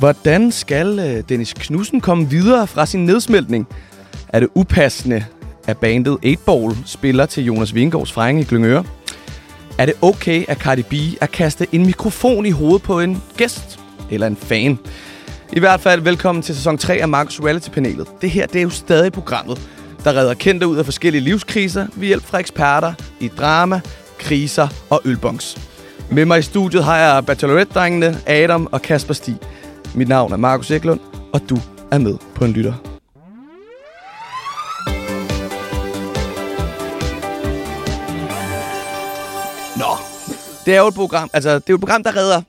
Hvordan skal øh, Dennis Knudsen komme videre fra sin nedsmeltning? Er det upassende, at bandet 8-Ball spiller til Jonas Vingårds frænge i Glyngøre? Er det okay, at Cardi B er kaste en mikrofon i hovedet på en gæst eller en fan? I hvert fald velkommen til sæson 3 af Marcus Reality-panelet. Det her det er jo stadig programmet, der redder kendte ud af forskellige livskriser ved hjælp fra eksperter i drama, kriser og ølbongs. Med mig i studiet har jeg Bachelorette-drengene Adam og Kasper Stig. Mit navn er Markus Eklund, og du er med på en lytter. Nå, det er jo et program, altså det er jo et program, der redder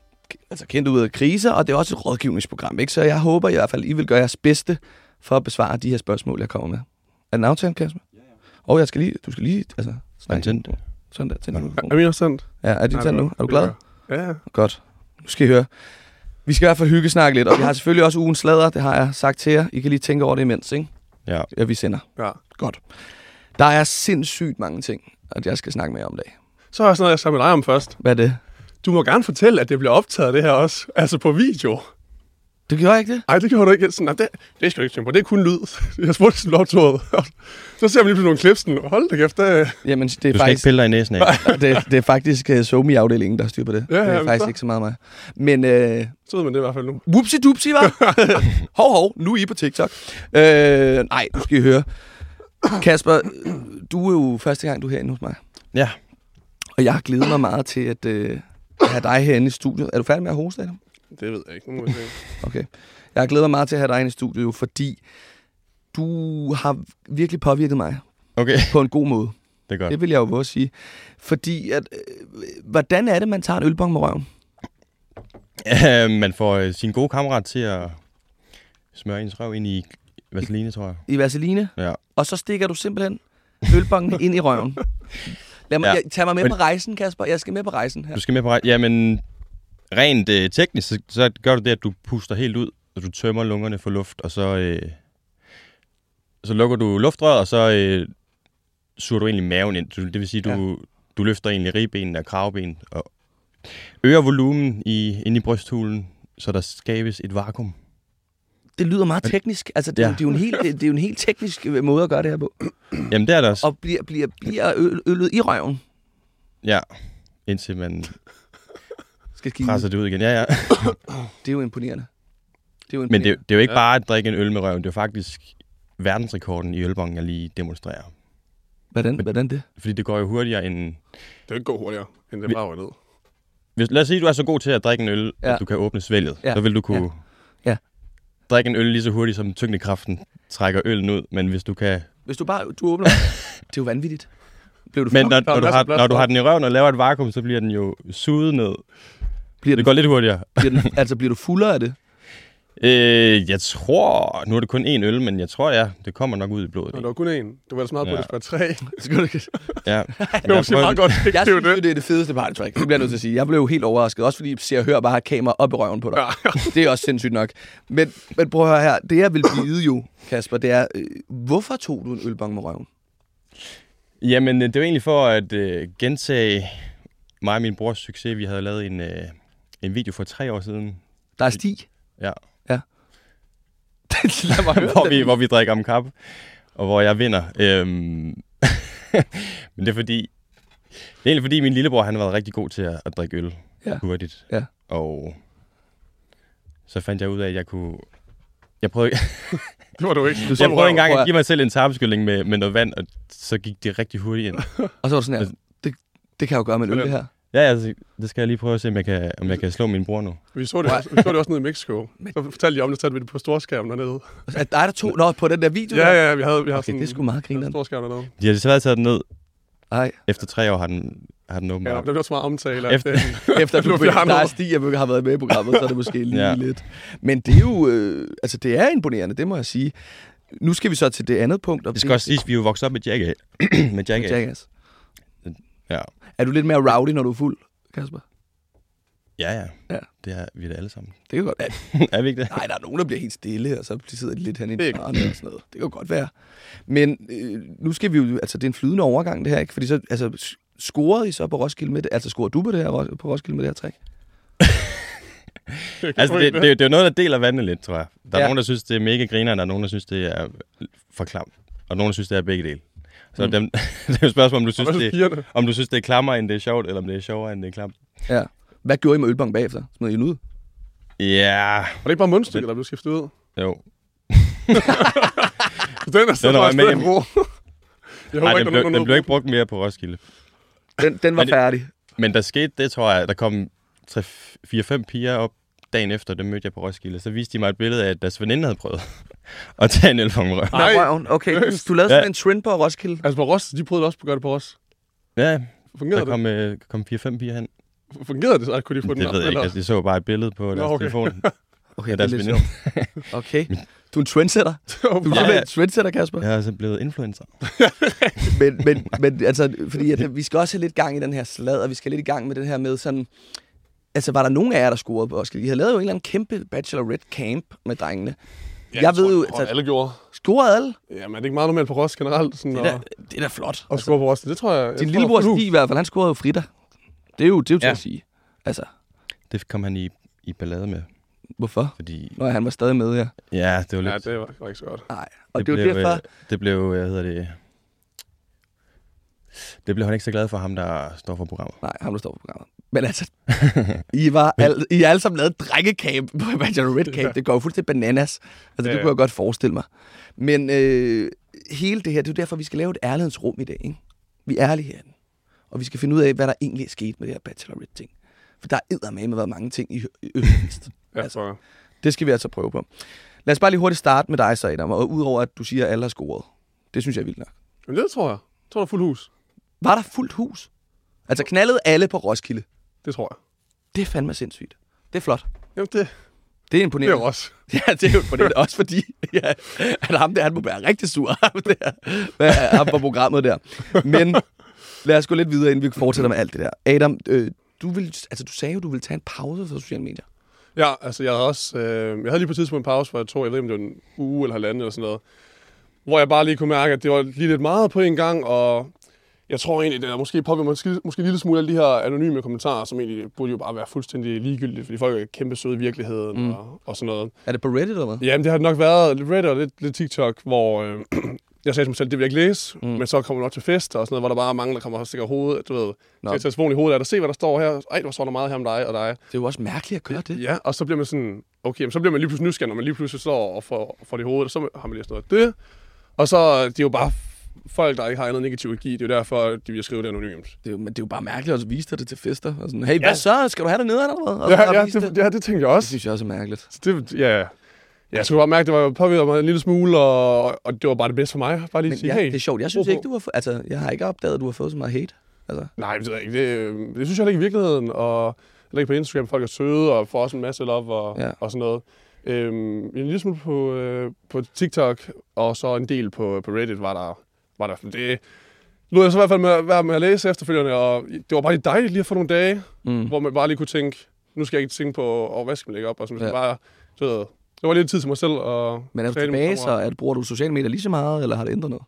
altså kendt ud af kriser, og det er også et rådgivningsprogram, ikke? Så jeg håber i hvert fald, I vil gøre jeres bedste for at besvare de her spørgsmål, jeg kommer med. Er den aftalt, Kasper? Ja, ja. Og jeg skal lige, du skal lige, altså, snakke. tændt. Sådan der, tænd nu. Er min også sendt? Ja, er det tændt nu? Er du glad? Ja, ja. Godt. Nu skal I høre. Vi skal i hvert fald hygge snakke lidt, og vi har selvfølgelig også ugens slader, det har jeg sagt til jer. I kan lige tænke over det imens, ikke? Ja. Ja, vi sender. ja. Godt. Der er sindssygt mange ting, at jeg skal snakke med jer om i dag. Så har jeg sådan noget, jeg sammen med dig om først. Hvad er det? Du må gerne fortælle, at det bliver optaget det her også. Altså på video. Du gjorde ikke det? Ej, det gjorde du ikke. Sådan, nej, det, det skal du ikke tænke på. Det er kun lyd. Jeg spurgte, blev optaget. Så ser man lige pludselig nogle klips. Sådan, hold da kæft, det, Jamen, det er Du skal ikke faktisk... pille dig i næsen af. det, det er faktisk uh, Somi-afdelingen, der styrer på det. Ja, det er ja, faktisk så- ikke så meget mig. Men øh, så ved man det i hvert fald nu. whoopsie dupsie, var. hov, hov, nu er I på TikTok. Øh, nej, nu skal I høre. Kasper, du er jo første gang, du er herinde hos mig. Ja. Og jeg har glædet mig meget til at øh, have dig herinde i studiet. Er du færdig med at hoste, Adam? Det ved jeg ikke. Nu. Okay. Jeg har glædet mig meget til at have dig inde i studiet, fordi du har virkelig påvirket mig Okay, på en god måde. det godt. Det vil jeg jo også sige. Fordi, at, øh, hvordan er det, man tager en ølbong med røven? Øh, Man får øh, sin gode kammerat til at smøre ens røv ind i vaseline, tror jeg. I vaseline, Ja. og så stikker du simpelthen ølbongen ind i røven. Lad mig, Ja. ja. Tag mig med Men- på rejsen, Kasper. Jeg skal med på rejsen her. Du skal med på rej- Jamen, rent øh, teknisk, så, så gør du det, at du puster helt ud, og du tømmer lungerne for luft, og så, øh, så lukker du luftrøret, og så øh, suger du egentlig maven ind. Det vil sige, du, ja. du løfter egentlig ribbenene og kravben, og øger volumen i, inde i brysthulen, så der skabes et vakuum. Det lyder meget teknisk. Altså, det, ja. Det, er jo en helt, det, det er jo en helt teknisk øh, måde at gøre det her på. Jamen, det er der også. Og bliver, bliver, bliver øl, øllet i røven. Ja, indtil man Skal skide. presser det ud igen. Ja, ja. Det er jo imponerende. Det er jo Men det, imponerende. det er jo ikke Ja. bare at drikke en øl med røven, det er jo faktisk verdensrekorden i ølbongen, jeg lige demonstrerer. Hvordan, hvordan det? Fordi det går jo hurtigere end... Det vil ikke gå hurtigere, end det bare ned. Hvis, lad os sige, at du er så god til at drikke en øl, Ja. at du kan åbne svælget. Ja. Så vil du kunne Ja. Ja. drikke en øl lige så hurtigt, som tyngdekraften trækker øllen ud. Men hvis du kan... Hvis du bare du åbner... det er jo vanvittigt. Blev du Men når, er når, du har, når du har den i røven og laver et vakuum, så bliver den jo suget ned. Bliver, Det den, går lidt hurtigere. bliver den, altså bliver du fuldere af det? Øh, jeg tror... Nu er det kun én øl, men jeg tror, ja, det kommer nok ud i blodet. Nå, der var kun én. Du var så meget på, Ja. at det skulle være tre. Du ikke? Ja. Det var meget godt. Det, Jeg det er jo synes, det. det er det fedeste party track. Det bliver jeg nødt til at sige. Jeg blev helt overrasket. Også fordi Se og Hør bare har kamera op i røven på dig. Ja, Det er også sindssygt nok. Men, men prøv at høre her. Det jeg vil vide jo, Kasper, det er, øh, hvorfor tog du en ølbong med røven? Jamen, øh, det var egentlig for at øh, gentage mig og min brors succes. Vi havde lavet en, øh, en video for tre år siden, Der er Stig. Ja. Ja. Lad mig høre hvor, vi, hvor vi drikker om kap, og hvor jeg vinder. Øhm, men det er fordi, det er egentlig fordi min lillebror, han har været rigtig god til at, at drikke øl Ja. hurtigt. Ja. Og så fandt jeg ud af, at jeg kunne... Jeg prøvede, det var du ikke. Du jeg prøvede engang at give mig selv en tarmskylling med, med noget vand, og så gik det rigtig hurtigt ind. Og så var du sådan her, det, det kan jeg jo gøre med en øl, det her. Ja, altså, det skal jeg lige prøve at se, om jeg kan, om jeg kan slå min bror nu. Vi så det, også, vi så det også nede i Mexico. Så fortalte de om det, så vi det på storskærmen dernede. At der er der to Nå, på den der video Ja, der? ja, vi havde, vi havde Okay, sådan det er sgu meget grineren. en storskærm dernede. De har desværre taget den ned. Nej, Efter tre år har den, har den Ja, åbenbart. der blev så meget omtale. Efter- det- efter du han der er. Stig, jeg har været med i programmet, så er det måske lige ja. Ja. lidt. Men det er jo, øh, altså det er imponerende, det må jeg sige. Nu skal vi så til det andet punkt. Og Det skal også siges, at vi er jo vokset op med Jackass. med Jackass. Jackass. Ja. Er du lidt mere rowdy, når du er fuld, Kasper? Ja, ja. Ja. Det er vi da alle sammen. Det kan godt være. er vi ikke det? Nej, der er nogen, der bliver helt stille, og så sidder de lidt hen i Det er et og sådan noget. Det kan godt være. Men øh, nu skal vi jo, altså det er en flydende overgang det her, ikke? Fordi så, altså, scorede I så på Roskilde med det? Altså scorede du på det her, på Roskilde med det her træk? Altså, det, det, det er jo noget, der deler vandet lidt, tror jeg. Der er Ja. nogen, der synes, det er mega griner, og der er nogen, der synes, det er for klamt. Og nogen, der synes, det er begge dele. Så Mm. dem, det er jo et spørgsmål, om du, synes, det, pigerne? om du synes, det er klammer, end det er sjovt, eller om det er sjovere, end det er klamt. Ja. Hvad gjorde I med ølbong bagefter? Smed I den ud? Ja, Var det ikke bare mundstykker, der blev skiftet ud? jo. Den er så Den var med hjem. Jeg håber Nej, ikke, den, der er blev, den blev ikke brugt mere på Roskilde. Den, den var Men det- færdig. Men der skete det, tror jeg, der kom 4-5 piger op dagen efter, dem mødte jeg på Roskilde. Så viste de mig et billede af, at deres veninde havde prøvet at tage en øl fra min røv. Nej, Nej. røven. Okay, du, du lavede sådan Ja. en trend på Roskilde. Altså på Ros, de prøvede også på at gøre det på Ros. Ja, Fungerede der kom, øh, kom 4-5 piger hen. det? Fungerede det så? Kunne de få den Det op, ved jeg ikke. eller? Altså, de så bare et billede på deres Nå, okay. telefon. Okay, det er deres lidt. Okay. Du er en trendsetter. Du er Ja, en trendsetter, Kasper. Jeg er altså blevet influencer. Men, men, men altså, fordi at, vi skal også have lidt gang i den her slad, og vi skal lidt i gang med den her med sådan... Altså, var der nogen af jer, der scorede på Roskilde? I har lavet jo en eller anden kæmpe bachelorette camp med drengene. Ja, jeg ved tror, jo, tror, altså, alle gjorde. scorede alle? Jamen, er det ikke meget normalt på Ros generelt? Sådan, Det er da, det er da flot. at score på Ros? Det tror jeg. jeg Din lillebror er Stig i hvert fald, han scorede jo fritter. Det er jo, det er jo til Ja. at sige. Altså, Det kom han i, i ballade med, hvorfor? fordi... Nå, han var stadig med, ja. Ja, det var hus. Ja, lidt... det var, var ikke så godt. Nej. Og det, det jo blev, derfor... øh, Det blev, hvad hedder det... Det blev han ikke så glad for ham, der står for programmet. Nej, ham der står på programmet. Men altså, I, var al, I alle sammen lavet drengecamp på Bachelorette Camp. Det går jo fuldstændig bananas. Altså, det Ja, ja. kunne jeg godt forestille mig. Men øh, hele det her, det er jo derfor, vi skal lave et ærlighedsrum i dag. Ikke? Vi er ærlige herinde. Og vi skal finde ud af, hvad der egentlig er sket med det her Bachelorette-ting. For der er med været mange ting i. Ja, Altså. så, Det skal vi altså prøve på. Lad os bare lige hurtigt starte med dig, så Adam. Og udover at du siger, at alle har scoret. Det synes jeg er vildt nok. men det tror jeg. Jeg tror, der er fuld hus. Var der fuldt hus? Altså knaldede alle på Roskilde. Det tror jeg. Det er fandme sindssygt. Det er flot. Jamen, det, Det er det er imponerende. jo også. Ja, det er det. Også fordi, ja, at ham der, han må være rigtig sur. Ham, der, er ham på programmet der. Men lad os gå lidt videre, inden vi fortsætter med alt det der. Adam, øh, du, vil, altså, du sagde jo, du ville tage en pause fra sociale medier. Ja, altså jeg havde også... Øh, jeg havde lige på et tidspunkt en pause, hvor jeg tog, jeg ved ikke, om det var en uge eller halvanden eller sådan noget, hvor jeg bare lige kunne mærke, at det var lige lidt meget på en gang, og jeg tror egentlig, det er måske påvirket måske, måske en lille smule af de her anonyme kommentarer, som egentlig burde jo bare være fuldstændig ligegyldige, fordi folk er kæmpe søde i virkeligheden Mm. og, og sådan noget. Er det på Reddit eller hvad? Jamen, det har nok været lidt Reddit og lidt, lidt TikTok, hvor øh, jeg sagde til mig selv, det vil jeg ikke læse, Mm. men så kommer man nok til fest og sådan noget, hvor der bare er mange, der kommer og stikker hovedet, du ved. Nå. til telefonen i hovedet, af dig, se hvad der står her, ej, der står der meget her om dig og dig. Det er jo også mærkeligt at gøre det. Ja, og så bliver man sådan, okay, men så bliver man lige pludselig nysgerrig, når man lige pludselig står og får, får det i hovedet, og så har man læst noget af det. Og så, det er jo bare folk, der ikke har andet negativt at give. Det er jo derfor, de vil skrive det anonymt. Det er jo, men det er jo bare mærkeligt at vise dig det til fester. Og sådan, hey, hvad så? Skal du have det nede eller hvad? Og Ja, ja, vist det, ja, det tænkte jeg det også. synes jeg også er mærkeligt. Så det, ja, ja. Jeg skulle bare mærke, at det var påvirket mig en lille smule, og, og det var bare det bedste for mig. Bare lige Men sige, ja, hey. det er sjovt. Jeg synes ikke, du har fået, altså, jeg har ikke opdaget, at du har fået så meget hate. Altså, Nej, det, jeg ikke. det, øh, det synes jeg ikke i virkeligheden. Og heller ikke på Instagram. Folk er søde og får også en masse love og, Ja. ja. og sådan noget. Øhm, en lille smule på, øh, på TikTok, og så en del på, på Reddit var der. Var der det lod jeg så i hvert fald med, være med at læse efterfølgende, og det var bare lige dejligt lige at få nogle dage, mm. hvor man bare lige kunne tænke, nu skal jeg ikke tænke på, at man lægge op, og sådan Ja. bare, du ved, det var lidt tid til mig selv. Og Men er du tilbage, så at, bruger du sociale medier lige så meget, eller har det ændret noget?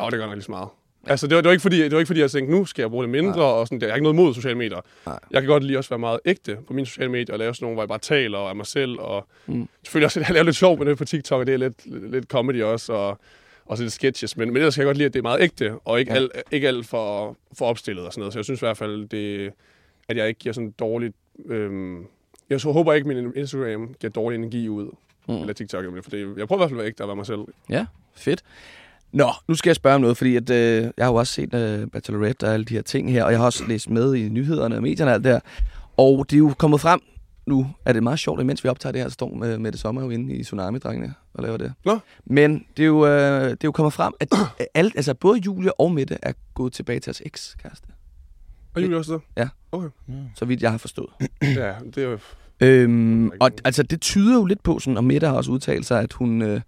Ja, det gør nok lige så meget. Altså, det var, det var, ikke fordi, det var ikke fordi, jeg tænkte, nu skal jeg bruge det mindre, Nej. og sådan, jeg har ikke noget mod sociale medier. Nej. Jeg kan godt lige også være meget ægte på mine sociale medier, og lave sådan nogle, hvor jeg bare taler og er mig selv, og Mm. selvfølgelig også, jeg laver lidt sjov med det på TikTok, og det er lidt, lidt, lidt comedy også, og, og så lidt sketches, men, men ellers kan jeg godt lide, at det er meget ægte, og ikke, Ja. alt, ikke alt for, for opstillet og sådan noget. Så jeg synes i hvert fald, det, at jeg ikke giver sådan dårligt... Øhm, jeg så håber ikke, at min Instagram giver dårlig energi ud, Mm. mm. eller TikTok, for det, jeg prøver i hvert fald at være ægte og være mig selv. Ja, fedt. Nå, nu skal jeg spørge om noget, fordi at, øh, jeg har jo også set øh, Bachelorette og alle de her ting her, og jeg har også læst med i nyhederne og medierne og alt det her. Og det er jo kommet frem nu, at det er meget sjovt, imens vi optager det her, så står med, med det sommer jo inde i Tsunami-drengene og laver det. Nå. Men det er jo, øh, det er jo kommet frem, at alle, altså både Julie og Mette er gået tilbage til deres eks-kæreste, Og Julie også det? så vidt jeg har forstået. Ja, det er jo... Øhm, og altså, det tyder jo lidt på, sådan, og Mette har også udtalt sig, at hun, øh,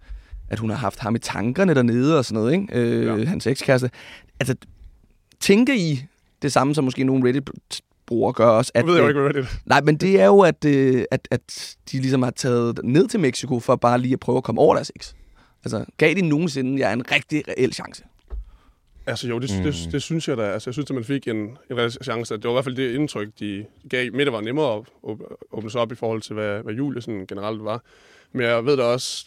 at hun har haft ham i tankerne dernede og sådan noget, ikke? Øh, ja. Ja. hans ekskæreste. Altså, tænker I det samme, som måske nogle Reddit-brugere gør også? At, Jeg ved jo øh, ikke, hvad det er. Nej, men det er jo, at, øh, at, at de ligesom har taget ned til Mexico for bare lige at prøve at komme over deres eks. Altså, gav de nogensinde jer en rigtig reel chance? Altså jo, det, mm. Det, det, synes jeg da. Altså, jeg synes, at man fik en, en reel chance. Det var i hvert fald det indtryk, de gav. Midte var nemmere at åb- åbne sig op i forhold til, hvad, hvad Julie sådan generelt var. Men jeg ved da også,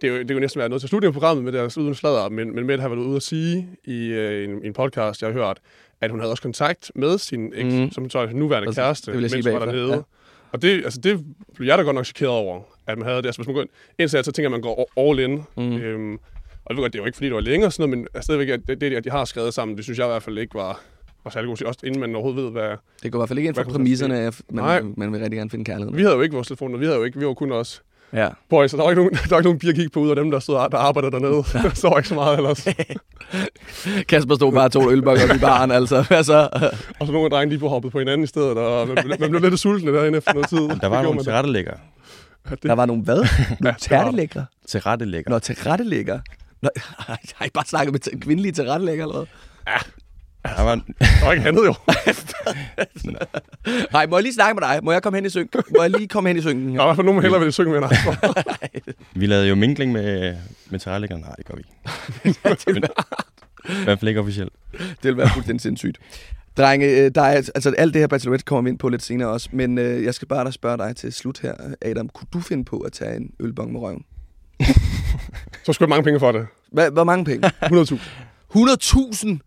det er jo, det er jo næsten været noget til slutningen af programmet med deres uden sladder, men, men Mette har været ude at sige i, øh, en, i en podcast, jeg har hørt, at hun havde også kontakt med sin eks, Mhm. mm. som så nuværende Præcis. kæreste, Det mens hun var dernede. Ja. Og det, altså det blev jeg da godt nok chokeret over, at man havde det. Altså hvis man går ind, indsat, så tænker man, at man går all in. Mm. Øhm, og jeg ved godt, det er jo ikke fordi, det var længere og sådan noget, men altså, stadigvæk, at det, det, at de har skrevet sammen, det synes jeg i hvert fald ikke var, var særlig godt. Også inden man overhovedet ved, hvad... Det går i hvert fald ikke ind for man præmisserne, at Nej. man, man vil rigtig gerne finde kærligheden. Vi havde jo ikke vores telefoner, vi havde jo ikke, vi var kun os. Ja. Boys, så der var ikke nogen, der var ikke nogen piger at kigge på ud af dem, der stod der arbejdede dernede. så var ikke så meget ellers. Kasper stod bare tog ølbakker i baren, altså. Hvad så? Og så nogle af drengene, de blev hoppet på hinanden i stedet, og man, blev- man blev lidt sulten derinde efter noget tid. Der Det var nogle tilrettelæggere. Ja, det- Der var nogle hvad? Nogle tærtelægger? Tilrettelæggere. Nå, tilrettelægger. Nå, har I bare snakket med kvindelige tilrettelægger eller hvad? Der var, Der var ikke andet jo. Nej, må jeg lige snakke med dig? Må jeg komme hen i synk? Må jeg lige komme hen i synken Der her? hvert fald nogen, der hellere ville synge med dig. vi lavede jo mingling med, med. Nej, det gør vi ikke. Men, I hvert fald ikke officielt. Det vil være fuldstændig sindssygt. Drenge, øh, der er, altså alt det her Bachelorette kommer vi ind på lidt senere også, men øh, jeg skal bare da spørge dig til slut her, Adam. Kunne du finde på at tage en ølbong med røven? Så skulle jeg mange penge for det. Hvad, hvor mange penge? 100.000. 100.000?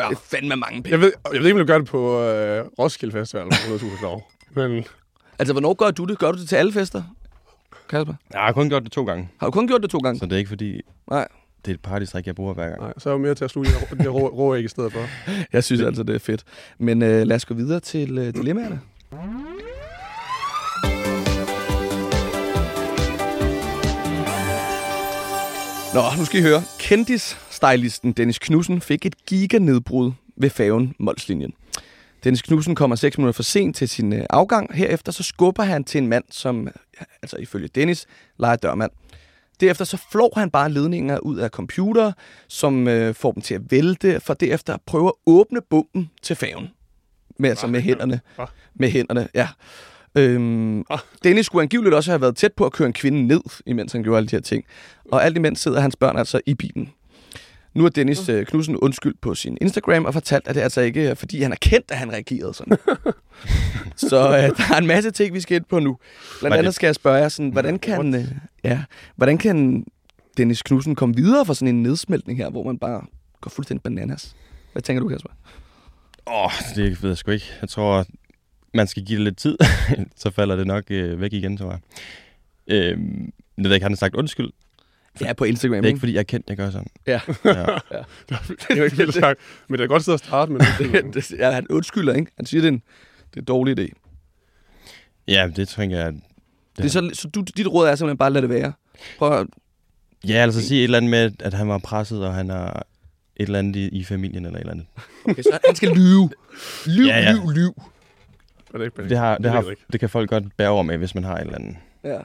Ja. Det er fandme mange penge. Jeg ved, jeg ved ikke, om du gør det på øh, Roskilde Festival med 100.000 år. Men Altså, hvornår gør du det? Gør du det til alle fester? Kasper? Jeg har kun gjort det to gange, Har du kun gjort det to gange? så det er ikke fordi, Nej. det er et partystrik, jeg bruger hver gang. nej, så er jeg jo mere til at sluge de her- de her rå, rå æg i stedet for. Jeg synes altså, det er fedt. Men øh, lad os gå videre til øh, dilemmaerne. Nå, nu skal I høre. Kendis-stylisten Dennis Knudsen fik et giganedbrud ved færgen Molslinjen. Dennis Knudsen kommer 6 minutter for sent til sin øh, afgang. Herefter så skubber han til en mand, som, altså ifølge Dennis, leger dørmand. Derefter så flår han bare ledninger ud af computer, som øh, får dem til at vælte, for derefter at prøve at åbne bomben til færgen. Med, altså med hænderne. Med hænderne, ja. Øhm, Ah. Dennis skulle angiveligt også have været tæt på at køre en kvinde ned, imens han gjorde alle de her ting. Og alt imens sidder hans børn altså i bilen. Nu har Dennis øh, Knudsen undskyld på sin Instagram og fortalt, at det altså ikke er, fordi han har kendt, at han reagerede sådan. Så øh, der er en masse ting, vi skal ind på nu. Blandt andet skal jeg spørge jer, sådan, hvordan kan, øh, ja, hvordan kan Dennis Knudsen komme videre fra sådan en nedsmeltning her, hvor man bare går fuldstændig bananas? Hvad tænker du, Kasper? Åh, oh, det ved jeg sgu ikke. Jeg tror, man skal give det lidt tid, så falder det nok øh, væk igen, tror jeg. Øhm, det ved jeg ikke, han har sagt undskyld. Ja, på Instagram, Det er ikke, fordi jeg er kendt, jeg gør sådan. Ja. ja. Det er jo ikke helt sagt. Men det er godt sted at starte med. det, det, ja, han undskylder, ikke? Han siger, det er en, det er en dårlig idé. ja, det tænker jeg... Det er så, så du, dit råd er simpelthen bare at lade det være. Prøv at, Ja, altså sige et eller andet med, at han var presset, og han har et eller andet i, i familien eller et eller andet. okay, så han skal lyve. Lyv, Ja, ja. lyv, lyv. Er det, ikke, Det, har, det, har, det kan folk godt bære over med, hvis man har et eller andet. Ja.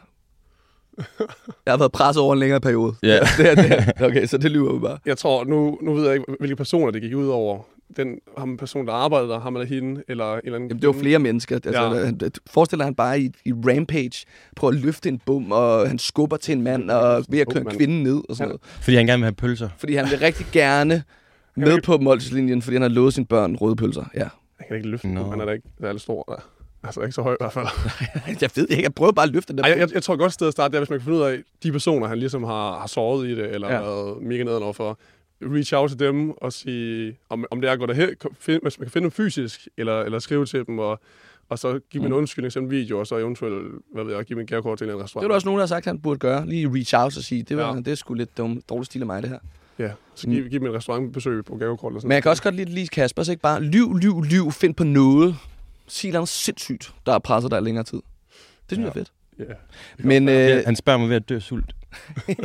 Jeg har været presset over en længere periode. Ja. det er, det er. Okay, så det lyver vi bare. Jeg tror, nu, nu ved jeg ikke, hvilke personer det gik ud over. Den, ham person, der arbejdede der, ham eller hende, eller en eller anden... Jamen, det var flere mennesker. Altså, Ja. han, forestiller han bare i, i Rampage, prøver at løfte en bum, og han skubber til en mand, og ved at køre en kvinde ned og sådan Ja. noget. Fordi han gerne vil have pølser. Fordi han vil rigtig gerne med på målslinjen, fordi han har lovet sine børn røde pølser. Ja. Jeg kan ikke løfte no. Han er da ikke særlig stor. Der. Altså ikke så høj i hvert fald. Jeg ved ikke. Jeg prøver bare at løfte den der Ej, jeg, jeg, jeg tror godt sted at starte, det er, hvis man kan finde ud af, de personer, han ligesom har, har såret i det, eller Ja. været mega nederen overfor, reach out til dem og sige, om, om det er at gå derhen, kom- find, hvis man kan finde dem fysisk, eller, eller skrive til dem, og, og så give dem en undskyldning, sådan en video, og så eventuelt, hvad ved jeg, give dem en gavekort til en restaurant. Det er der også nogen, der har sagt, at han burde gøre. Lige reach out og sige, det, var. Ja. det er sgu lidt dum, dårlig stil af mig, det her. Ja, så give, give dem en restaurantbesøg på gavekort eller sådan Men jeg kan også godt lide, lige Kasper, så ikke bare lyv, lyv, lyv, find på noget. Sig noget sindssygt, der har presset dig længere tid. Det synes jeg er fedt. Ja. Men Ja, øh, han spørger mig ved at dø sult. De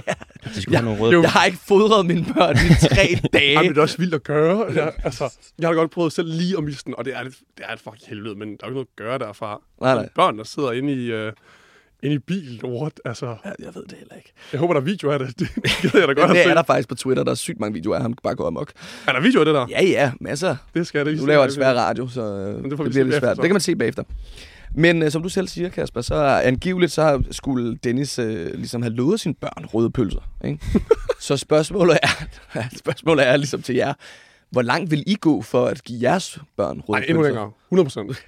Ja, have nogle røde jeg har ikke fodret mine børn i tre dage. Ej, men det er også vildt at gøre. Jeg, altså, jeg har godt prøvet selv lige at miste den, og det er, et, det er et fucking helvede, men der er jo ikke noget at gøre derfra. Nej, nej. Børn, der sidder inde i, uh, inde i bilen, what? Altså, Ja, jeg ved det heller ikke. jeg håber, der er video af det. Det gider jeg da godt Det se. er der faktisk på Twitter. Der er sygt mange videoer af ham, bare går amok. Er der video af det der? Ja, ja, masser. Det skal lige Du laver et svært radio, så øh, det det, får vi det bliver lidt svært. så. Det kan man se bagefter. Men øh, som du selv siger, Kasper, så angiveligt så skulle Dennis øh, ligesom have lovet sine børn røde pølser. Ikke? så spørgsmålet er, spørgsmålet er ligesom til jer. Hvor langt vil I gå for at give jeres børn røde Nej, endnu pølser? længere. 100 procent.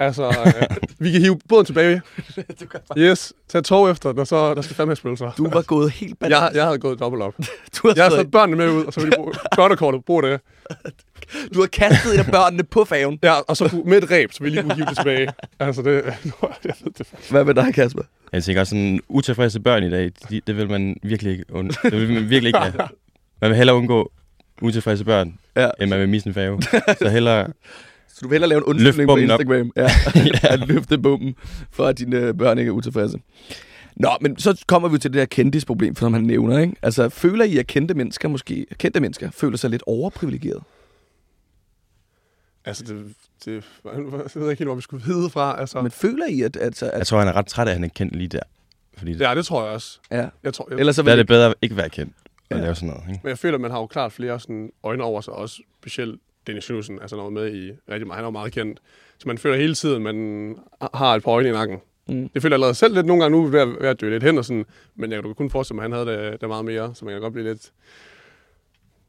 Altså, øh, vi kan hive båden tilbage. du, kan bare... Yes, tag tog efter den, og så der skal fandme spølser. du var gået helt bananas. Jeg, jeg havde gået dobbelt op. du, har Jeg har stået- sat børnene med ud, og så vil de bruge børnekortet, brug det. du har kastet et af børnene på færgen. Ja, og så med et ræb, så vil jeg lige kunne hive det tilbage. Altså, det, jeg ved det faktisk. Hvad med dig, Kasper? Jeg tænker også sådan, utilfredse børn i dag, de, det vil man virkelig ikke, und- det vil man virkelig ikke have. Man vil hellere undgå utilfredse børn, Ja. end man vil misse en fave. Så hellere, Så du vil hellere lave en undskyldning på op. Instagram. Ja, at løfte bomben, for at dine øh, børn ikke er utilfredse. Nå, men så kommer vi til det der kendisproblem, som han nævner, ikke? Altså, føler I, at kendte mennesker måske, kendte mennesker, føler sig lidt overprivilegeret? Altså, det, det, jeg ved ikke helt, hvor vi skulle vide fra. Altså, Men føler I, at... at, at jeg tror, han er ret træt af, at han er kendt lige der. Fordi ja, det tror jeg også. ja. Jeg tror, jeg, Ellers så der er vil det bedre at ikke være kendt og Ja. lave sådan noget. Ikke? Men jeg føler, at man har jo klart flere sådan, øjne over sig, også specielt Dennis Knudsen, altså er med i rigtig meget. Han er jo meget kendt. Så man føler hele tiden, man har et par øjne i nakken. Mm. Det føler jeg allerede selv lidt nogle gange nu, ved at, ved at dø lidt hen og sådan. Men jeg kan kun forestille mig, at han havde det, det meget mere, så man kan godt blive lidt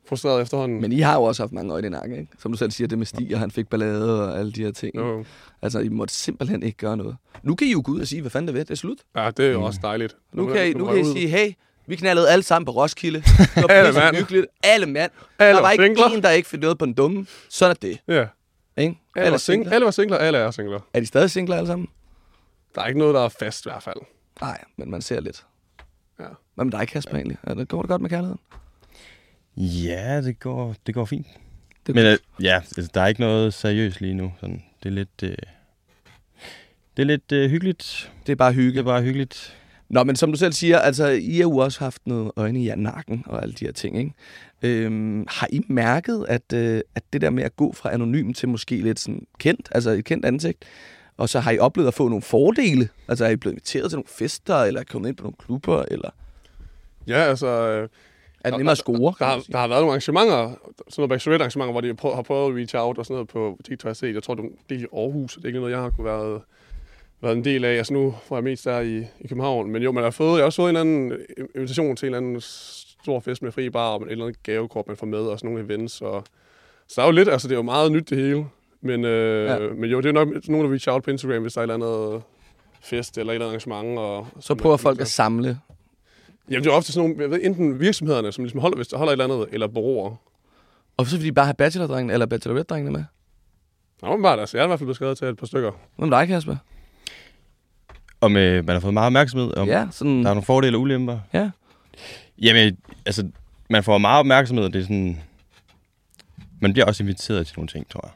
frustreret efterhånden. Men I har jo også haft mange øjne i nakken, ikke? Som du selv siger, det med Stig, og han fik ballade og alle de her ting. jo, Altså, I måtte simpelthen ikke gøre noget. Nu kan I jo gå ud og sige, hvad fanden det ved, det er slut. ja, det er jo også dejligt. Nu kan I, nu kan I sige, hey, vi knaldede alle sammen på Roskilde. Det var Alle mand. hyggeligt. Alle mand. Alle der var var ikke singler. en, der ikke fik noget på den dumme. Sådan er det. Ja, Ikke? alle var, sing- singler. alle var singler, alle er singler. Er de stadig singler alle sammen? Der er ikke noget, der er fast i hvert fald. Nej, men man ser lidt. Ja. Hvad med dig, Kasper, egentlig? Er det, går det godt med kærligheden? Ja, det går, det går fint. Det Men øh, ja, altså, der er ikke noget seriøst lige nu. Sådan, det er lidt... Øh, det er lidt øh, hyggeligt. det er bare Det hygge. er bare hyggeligt. Nå, men som du selv siger, altså, I har jo også haft noget øjne i nakken og alle de her ting, ikke? Øhm, har I mærket, at, øh, at det der med at gå fra anonym til måske lidt sådan kendt, altså et kendt ansigt, og så har I oplevet at få nogle fordele? Altså er I blevet inviteret til nogle fester, eller er kommet ind på nogle klubber, eller Ja, altså... øh, er det nemmere at score? Der har, der har været nogle arrangementer, sådan nogle backstreet arrangementer, hvor de har prøvet, har prøvet at reach out og sådan noget på TikTok. Jeg set. Jeg tror, det er det er i Aarhus. Det er ikke noget, jeg har kunne været, været en del af. Altså nu var jeg mest der i, i København. Men jo, man har fået, jeg har også fået en eller anden invitation til en eller anden stor fest med fri bar, og et eller andet gavekort, man får med, og sådan nogle events. Og, så der er jo lidt, altså det er jo meget nyt det hele. Men, øh, Ja. men jo, det er nok nogen, der reach out på Instagram, hvis der er et eller andet fest eller et eller andet arrangement. Og, Så prøver folk at samle. Jamen, det er ofte sådan nogle, jeg ved, enten virksomhederne, som ligesom holder, hvis der holder et eller andet, eller bureauer. Og så vil de bare have bachelordrengene eller bachelorette-drengene med. Nå, men bare altså, jeg har i hvert fald blevet skrevet til et par stykker. Med dig, Kasper? Om øh, man har fået meget opmærksomhed. Om, Ja, sådan... Der er nogle fordele og ulemper. Ja. Jamen, altså, man får meget opmærksomhed, og det er sådan... Man bliver også inviteret til nogle ting, tror jeg.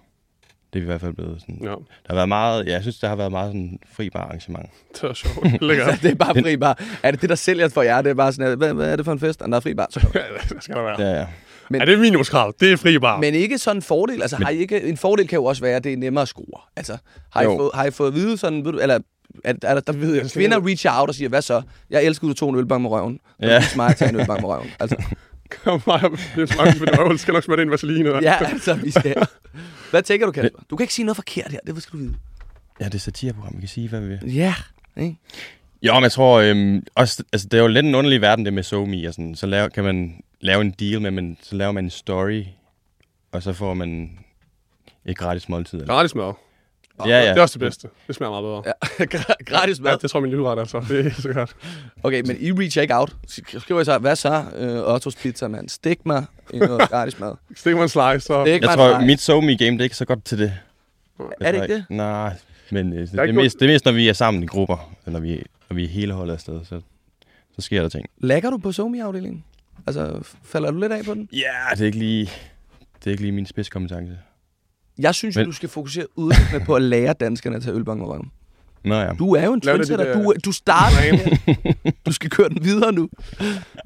Det er vi i hvert fald blevet sådan... Ja, Der har været meget... Ja, jeg synes, der har været meget sådan fri bar arrangement. det var sjovt. Lækkert. det er bare fri bar. Er det det, der sælger for jer? Det er bare sådan, hvad, hvad er det for en fest? Og der er fri bar. Så ja, det skal der være. Ja, ja. Men- er det minimumskrav? Det er fri bar. Men ikke sådan en fordel. Altså, har I ikke, en fordel kan jo også være, at det er nemmere at score. Altså, har, I fået, har I fået at vide sådan, ved du, eller er, er der, der ved jeg, kvinder reach out og siger, hvad så? Jeg elsker, du tog en ølbang med røven. Ja. Ja. Vis mig at tage en ølbang med røven. Altså, Kom mig, det er mange for det røvel. Skal nok smøre det ind i vaseline. ja, altså, vi skal. Hvad tænker du, Kasper? Du kan ikke sige noget forkert her, det skal du vide. ja, det er satireprogram, vi kan sige, hvad vi vil. Ja, ikke? Jo, men jeg tror øhm, også, altså det er jo lidt en underlig verden, det med SoMe og sådan. Så laver, kan man lave en deal med, men så laver man en story, og så får man et gratis måltid. Eller? Gratis mad. Ja, ja. Det er også det bedste. Det smager meget bedre. Ja, gra- gratis Ja, mad. det tror jeg min livret, altså. Det er helt så godt. Okay, men I reach ikke out. Skriver I så, hvad så? Øh, Ottos Pizza, mand. Stik mig i noget gratis mad. Stik mig en slice, så... Stik Jeg tror, slice. mit SoMe game, det er ikke så godt til det. Er det ikke det? Nej, men øh, det, er det, mest, det er mest, når vi er sammen i grupper, eller når vi, når vi er hele holdet afsted, så, så sker der ting. Lægger du på Somi-afdelingen? Altså, falder du lidt af på den? Ja, det er ikke lige, det er ikke lige min spidskompetence. Jeg synes, Men- du skal fokusere udelukkende på at lære danskerne at tage ølbang med røven. Nå ja. Du er jo en trendsetter. Du, du starter. Du skal køre den videre nu.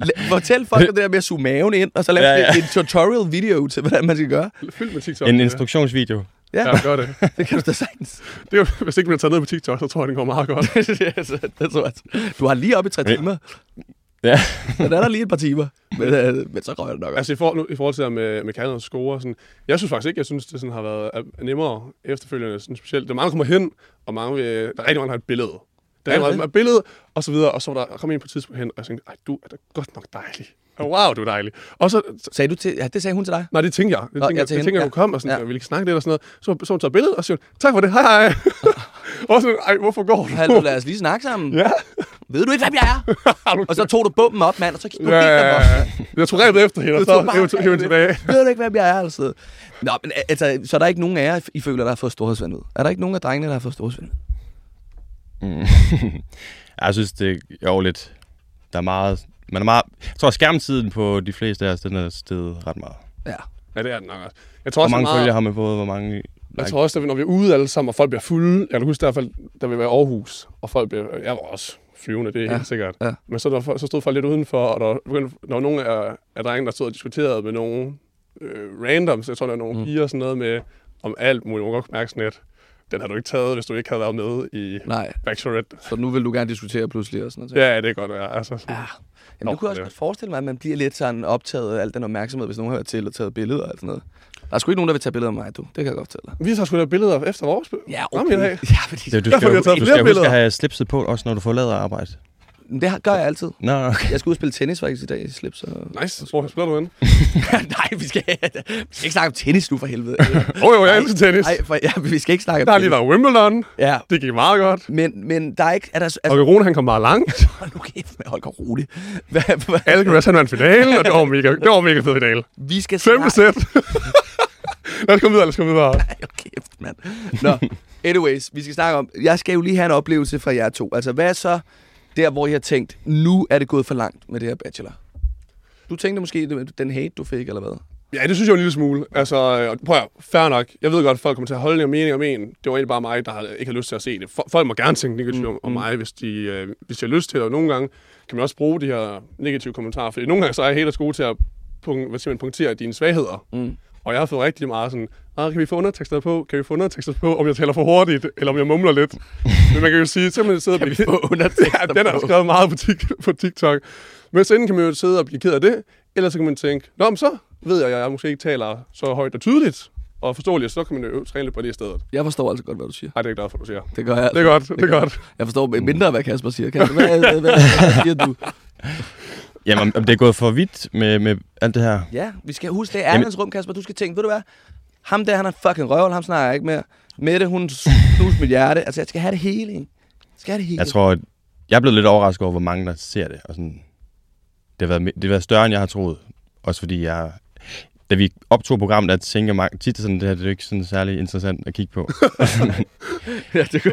La- Fortæl folk det der med at suge maven ind, og så lave Ja, ja, en tutorial video til, hvordan man skal gøre. Fyldt med TikTok. En instruktionsvideo. Ja, Ja, gør det. det kan du da sagtens. det er, hvis ikke man tager ned på TikTok, så tror jeg, den går meget godt. Altså, det tror jeg. Du har lige op i tre Ja. timer. Ja. Så der er der lige et par timer. Men, øh, men så rører det nok også. Altså i, for, nu, i forhold til det med, med kærlighed og score, sådan, jeg synes faktisk ikke, jeg synes, det sådan har været er nemmere efterfølgende, sådan specielt. Der er mange, der kommer hen, og mange vil, der er rigtig mange, der har et billede. Der er Er det rigtig mange, billede, og så videre, og så var der kom en på et tidspunkt hen, og jeg tænkte, ej, du er da godt nok dejlig. wow, du er dejlig. Og så, Sagde du til... Ja, det sagde hun til dig. nej, det tænker jeg. Det Nå, tænker, ja, jeg, jeg, ja. hun kom, og sådan, Ja. ja. vi lige snakke lidt og sådan noget. Så, så hun tager et billede, og så siger tak for det, hej hej. og sådan, ej, hvorfor går du? Hallo, lad os lige snakke sammen. Ja. Ved du ikke, hvem jeg er? Og så tog du bomben op, mand, og så gik du ja, helt ja. Jeg tog rebet efter hende, og Du så hævde hende tilbage. Ved du ikke, hvem jeg er? Altså. Nå, men altså, så er der ikke nogen af jer, I føler, der har fået storhedsvandet? Er der ikke nogen af drengene, der har fået storhedsvandet? Mm. jeg synes, det er jo lidt... Der er meget... Man er meget... Jeg tror, skærmtiden på de fleste af os, den er steget ret meget. Ja. Ja, det er den nok også. Jeg tror Hvor også, mange meget, følgere har man fået? Hvor mange... Jeg tror også, at når vi er ude alle sammen, og folk bliver fulde, jeg kan huske i hvert fald, da vi var i Aarhus, og folk blev, jeg var også flyvende, det er Ja, helt sikkert. ja. Men så, der, så stod folk lidt udenfor, og der, begyndte, der var nogle af, af drengene, der stod og diskuterede med nogle øh, random, så jeg tror, der var nogle Mm. piger og sådan noget med, om alt muligt. Man kan godt mærke sådan lidt, den har du ikke taget, hvis du ikke havde været med i Nej, Bachelorette. så nu vil du gerne diskutere pludselig og sådan noget. Ja, ja, det er godt, ja. Altså, sådan. Ja. Jamen, Nå, du kunne også det- godt forestille mig, at man bliver lidt sådan optaget af al den opmærksomhed, hvis nogen har været til og taget billeder og alt sådan noget. Der er sgu ikke nogen, der vil tage billeder af mig, du. Det kan jeg godt fortælle dig. Vi har sgu da billeder efter vores Ja, men i dag. Ja, fordi Det, du skal, jo, jeg taget du skal huske at have slipset på, også når du får lavet det gør jeg altid. Nå, okay. Jeg skal ud og spille tennis faktisk i dag i slips. Så... Nice. Hvor spiller du henne? Nej, vi skal, vi skal ikke snakke om tennis nu for helvede. Åh oh, jo, jeg elsker tennis. Nej, for, ja, vi skal ikke snakke om Der har lige været Wimbledon. Ja, Det gik meget godt. men, men der er ikke... Er der, altså, Og Rune, han kom meget langt. hold nu kæft med Holger hvad, Alcaraz, han vandt finalen, og det var mega, det var mega fed finale. vi skal Femte snakke... sæt. lad os komme videre, lad os komme videre. Ej, hold kæft, mand. Nå, anyways, vi skal snakke om... Jeg skal jo lige have en oplevelse fra jer to. Altså, hvad er så der, hvor I har tænkt, nu er det gået for langt med det her bachelor? Du tænkte måske, den hate, du fik, eller hvad? Ja, det synes jeg en lille smule. Altså, øh, prøv at, fair nok. Jeg ved godt, at folk kommer til at holde en mening om en. Det var egentlig bare mig, der ikke har lyst til at se det. Fo- Folk må gerne tænke negativt om, om Mm. mig, hvis de, øh, hvis de har lyst til det. Og nogle gange kan man også bruge de her negative kommentarer. Fordi nogle gange så er jeg helt gode til at punkt, hvad siger man, punktere dine svagheder. Mm. Og jeg har fået rigtig meget sådan, ah, kan vi få undertekster på? Kan vi få undertekster på, om jeg taler for hurtigt, eller om jeg mumler lidt? Men man kan jo sige, simpelthen sidde og Kan vi blive... få undertekster ja, den er skrevet meget på, tik- på TikTok. Men så enten kan man jo sidde og blive ked af det, eller så kan man tænke, Nå, men så ved jeg, at jeg måske ikke taler så højt og tydeligt og forståeligt, så kan man jo træne lidt på det i stedet. Jeg forstår altså godt, hvad du siger. Nej, det er ikke derfor, du siger. Det gør jeg. Det er godt, det er godt. Jeg forstår mindre, hvad Kasper siger. Kasper, hvad, hvad, hvad, hvad siger du? Jamen, om, det er gået for vidt med, med alt det her. Ja, vi skal huske, det er ærlighedens rum, Kasper. Du skal tænke, ved du hvad? Ham der, han er fucking røvel, ham snakker jeg ikke mere. Mette, hun knus mit hjerte. Altså, jeg skal have det hele, ikke? Jeg skal have det hele. Jeg tror, jeg er blevet lidt overrasket over, hvor mange der ser det. Og sådan, det, har været, det har været større, end jeg har troet. Også fordi jeg... Da vi optog programmet, der tænker mange- tit sådan, det her det er jo ikke sådan særlig interessant at kigge på. ja, det, gør,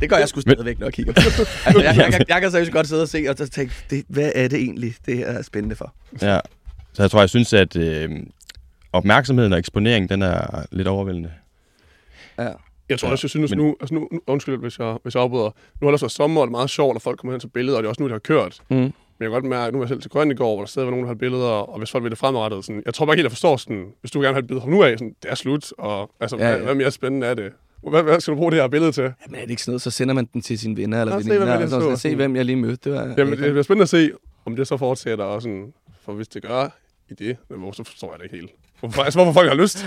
det gør jeg sgu stadigvæk, når jeg kigger på altså, jeg, jeg, jeg, jeg, kan seriøst godt sidde og se, og så tænke, det, hvad er det egentlig, det her er spændende for? ja. Så jeg tror, jeg synes, at øh, opmærksomheden og eksponeringen, den er lidt overvældende. Ja. Jeg tror Ja, også, jeg synes men- nu, altså nu, nu, undskyld, hvis jeg, hvis jeg afbryder. Nu har der så sommer, og det er meget sjovt, når folk kommer hen til billeder, og det er også nu, det har kørt. Mm. Men jeg kan godt mærke, nu er jeg selv til Grøn i går, hvor der stadig var nogen, der havde billeder, og hvis folk vil det fremadrettet, sådan, jeg tror bare ikke helt, jeg forstår sådan, hvis du gerne vil have et billede fra nu af, sådan, det er slut, og altså, Ja, ja. Hvad, hvad, mere spændende er det? Hvad, hvad skal du bruge det her billede til? Jamen er det ikke sådan noget, så sender man den til sine venner eller veninder, og så lige skal så. se, hvem jeg lige mødte. Det var, Jamen, det bliver spændende at se, om det så fortsætter, og sådan, for hvis det gør i det, så forstår jeg det ikke helt. Hvorfor, altså, hvorfor folk har lyst?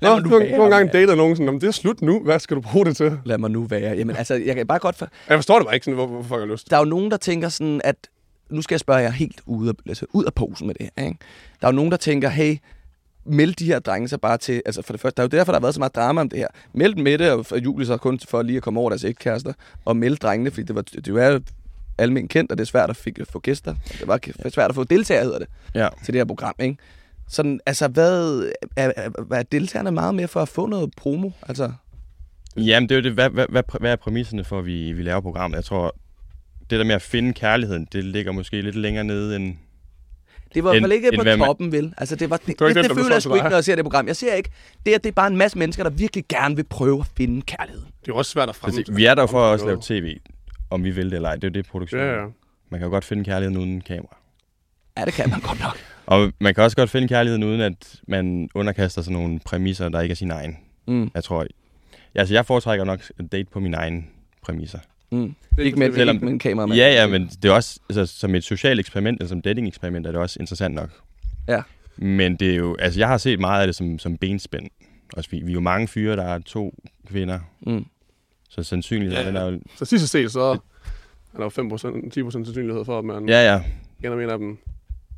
Lad Nå, mig nu nogle, være, nogle gange dater nogen sådan, "Jamen, det er slut nu, hvad skal du bruge det til? Lad mig nu være. Jamen altså, jeg kan bare godt for... Jeg forstår det bare ikke, sådan, hvor, hvorfor folk har lyst. Der er jo nogen, der tænker sådan, at nu skal jeg spørge jer helt ud af, altså, ud af posen med det her. Ikke? Der er jo nogen, der tænker, hey, meld de her drenge sig bare til, altså for det første, der er jo derfor, der har været så meget drama om det her. Meld med det, og Julie så kun for lige at komme over deres ægkærester, og meld drengene, fordi det, var, det jo er almindeligt kendt, og det er svært at fik, få gæster. Det var svært at få deltagere, hedder det, Ja. til det her program, ikke? Sådan, altså, hvad er, er, er deltagerne meget mere for at få noget promo? Altså, Jamen, det er jo det. Hvad, hvad, hvad, hvad er præmisserne for, at vi, vi laver programmet? Jeg tror, det der med at finde kærligheden, det ligger måske lidt længere nede end... Det var i hvert fald ikke end på hvad man- toppen, vel? Altså, det, var, det, det, det, ikke det, den, der føler jeg sgu ikke, når jeg ser det program. Jeg ser ikke, det er, det er bare en masse mennesker, der virkelig gerne vil prøve at finde kærligheden. Det er jo også svært at fremme. Altså, vi er der for at også lave tv, om vi vil det eller ej. Det er jo det, produktion. Ja, ja. Man kan jo godt finde kærligheden uden kamera. Ja, det kan man godt nok. Og man kan også godt finde kærligheden uden, at man underkaster sig nogle præmisser, der ikke er sin egen. Mm, Jeg tror, ja, altså jeg foretrækker nok at date på mine egne præmisser. Mm. Det er Ikke med, selvom- ikke med en kameramand. Ja, ja, men det er også, altså, som et socialt eksperiment, eller som dating eksperiment, er det også interessant nok. Ja. Men det er jo, altså jeg har set meget af det som, som benspænd. Også vi, vi er jo mange fyre, der er to kvinder. Mm. Så sandsynligheden, Ja, ja, den er jo... Så sidst set, så er der jo 5%, 10% sandsynlighed for, at man Ja, ja. ender med en af dem.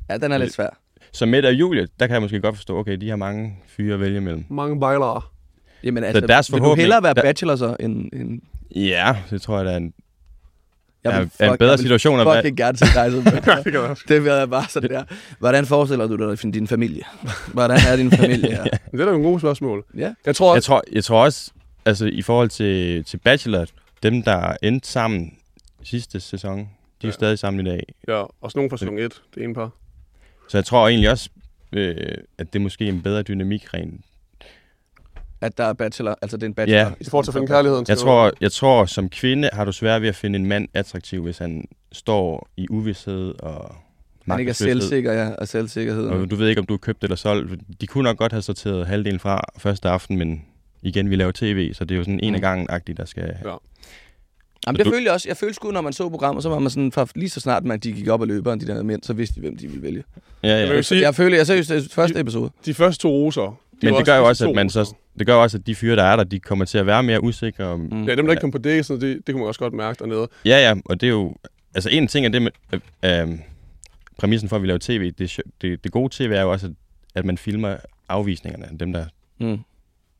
Ja, den er lidt svær. Så Mette og Julie, der kan jeg måske godt forstå, okay, de har mange fyre at vælge mellem. Mange bejlere. Jamen altså, deres vil du hellere være bachelor så, end... end Ja, det tror jeg, der er en, jeg er, vil er en fuck- bedre jeg vil situation at være. fucking gerne til dig. så- det jeg vil jeg bare sådan der. Hvordan forestiller du dig din familie? Hvordan er din familie? Men det er da nogle gode spørgsmål. Ja. Jeg tror Jeg også, tror, jeg tror også, altså i forhold til, til Bachelor, dem der endte sammen sidste sæson, de er jo Ja. stadig sammen i dag. ja, også nogen fra sæson 1, det ene par. Så jeg tror egentlig også, øh, at det er måske en bedre dynamik rent. At der er bachelor, altså det er en bachelor. Ja. I forhold til at finde kærligheden. Jeg til tror, jeg tror, som kvinde har du svært ved at finde en mand attraktiv, hvis han står i uvidshed og Man ikke er selvsikker, ja, og selvsikkerhed. Og du ved ikke, om du er købt eller solgt. De kunne nok godt have sorteret halvdelen fra første aften, men igen, vi laver tv, så det er jo sådan en af Mm. gangen-agtigt, der skal... Ja. Jamen, det du- følte jeg også. Jeg følte sgu, når man så programmet, så var man sådan, for lige så snart man, de gik op og løberen, de der mænd, så vidste de, hvem de ville vælge. Ja, Jeg ja. vil sige, Jeg følte, jeg seriøst, det første episode. de første to roser. Men det gør jo også, at man så, det gør jo også, at de fyre, der er der, de kommer til at være mere usikre. Mm. Ja, dem der ikke kom på det, så det, det kunne man også godt mærke dernede. Ja, ja, og det er jo... Altså, en ting er det med... Øh, øh, præmissen for, at vi laver tv. Det, det, det gode tv er jo også, at, at man filmer afvisningerne. Dem, der, Mm.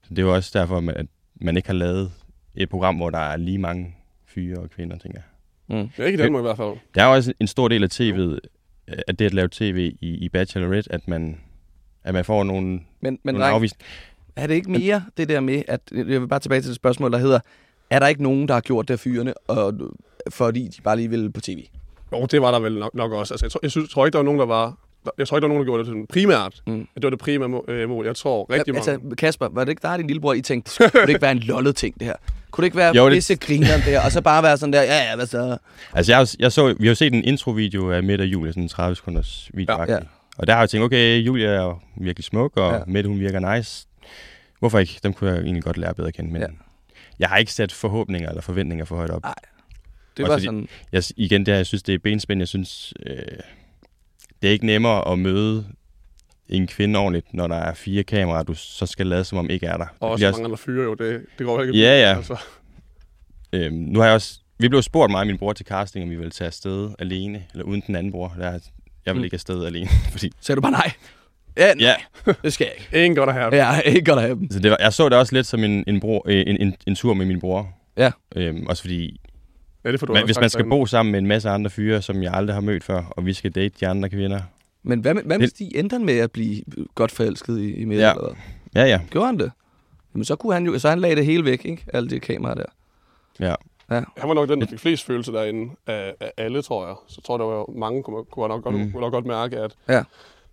så det er jo også derfor, at man, at man ikke har lavet et program, hvor der er lige mange fyre og kvinder, tænker jeg. Mm. Ja, ikke i Danmark i hvert fald. Der er jo også en stor del af tv'et, øh, at det at lave tv i, i Bachelorette, at man, at man får nogle, Men, men nogle dreng, afvisninger. er det ikke mere det der med, at jeg vil bare tilbage til det spørgsmål, der hedder, er der ikke nogen, der har gjort det af fyrene, og, fordi de bare lige ville på tv? Jo, det var der vel nok, nok også. Altså, jeg, tror, jeg synes, tror ikke, der var nogen, der var... Jeg tror ikke, der var nogen, der gjorde det sådan primært. Mm. At det var det primære øh, mål. Jeg tror rigtig mange... Altså, Kasper, var det ikke dig og din lillebror, I tænkte, kunne det ikke være en lollet ting, det her? Kunne det ikke være Jo, det- visse grineren der, og så bare være sådan der, ja, ja, hvad så? Altså, jeg, jeg så, vi har jo set en introvideo af Mette og Julie, sådan en 30 sekunders video. Ja. Ja, ja. Og der har jeg tænkt, okay, Julie er jo virkelig smuk, og Ja. Mette, hun virker nice. Hvorfor ikke? Dem kunne jeg egentlig godt lære bedre at kende. Men Ja. jeg har ikke sat forhåbninger eller forventninger for højt op. Nej. Det var sådan, Jeg, igen, det her, jeg synes, det er benspænd. Jeg synes, øh, det er ikke nemmere at møde en kvinde ordentligt, når der er fire kameraer, du så skal lade, som om ikke er der. Og også mange andre fyre jo. Det, det går ikke. Ja, ja. Altså, Øhm, nu har jeg også... Vi blev spurgt mig og min bror til casting, om vi ville tage afsted alene, eller uden den anden bror. Der, jeg vil Mm. ikke afsted alene, fordi... sagde du bare nej. Ja, nej, Ja, det skal jeg ikke. ingen godt at have. Ja, ikke godt at have dem. så det var, jeg så det også lidt som en, en, bror, øh, en, en, en tur med min bror. Ja. Øhm, også fordi, Ja, det får du man, også hvis man skal derinde. bo sammen med en masse andre fyre, som jeg aldrig har mødt før, og vi skal date de andre kvinder. Men hvad, hvad hvis de endte med at blive godt forelsket i, i Mette? Ja. Eller hvad? Ja, ja. Gjorde han det? Jamen, så kunne han jo, så han lagde det hele væk, ikke? Alle de kameraer der. ja. Han var nok den, der fik flest følelser derinde af, af alle, tror jeg. Så tror jeg, der var mange, kunne, kunne nok godt, Mm. kunne nok godt mærke, at, Ja.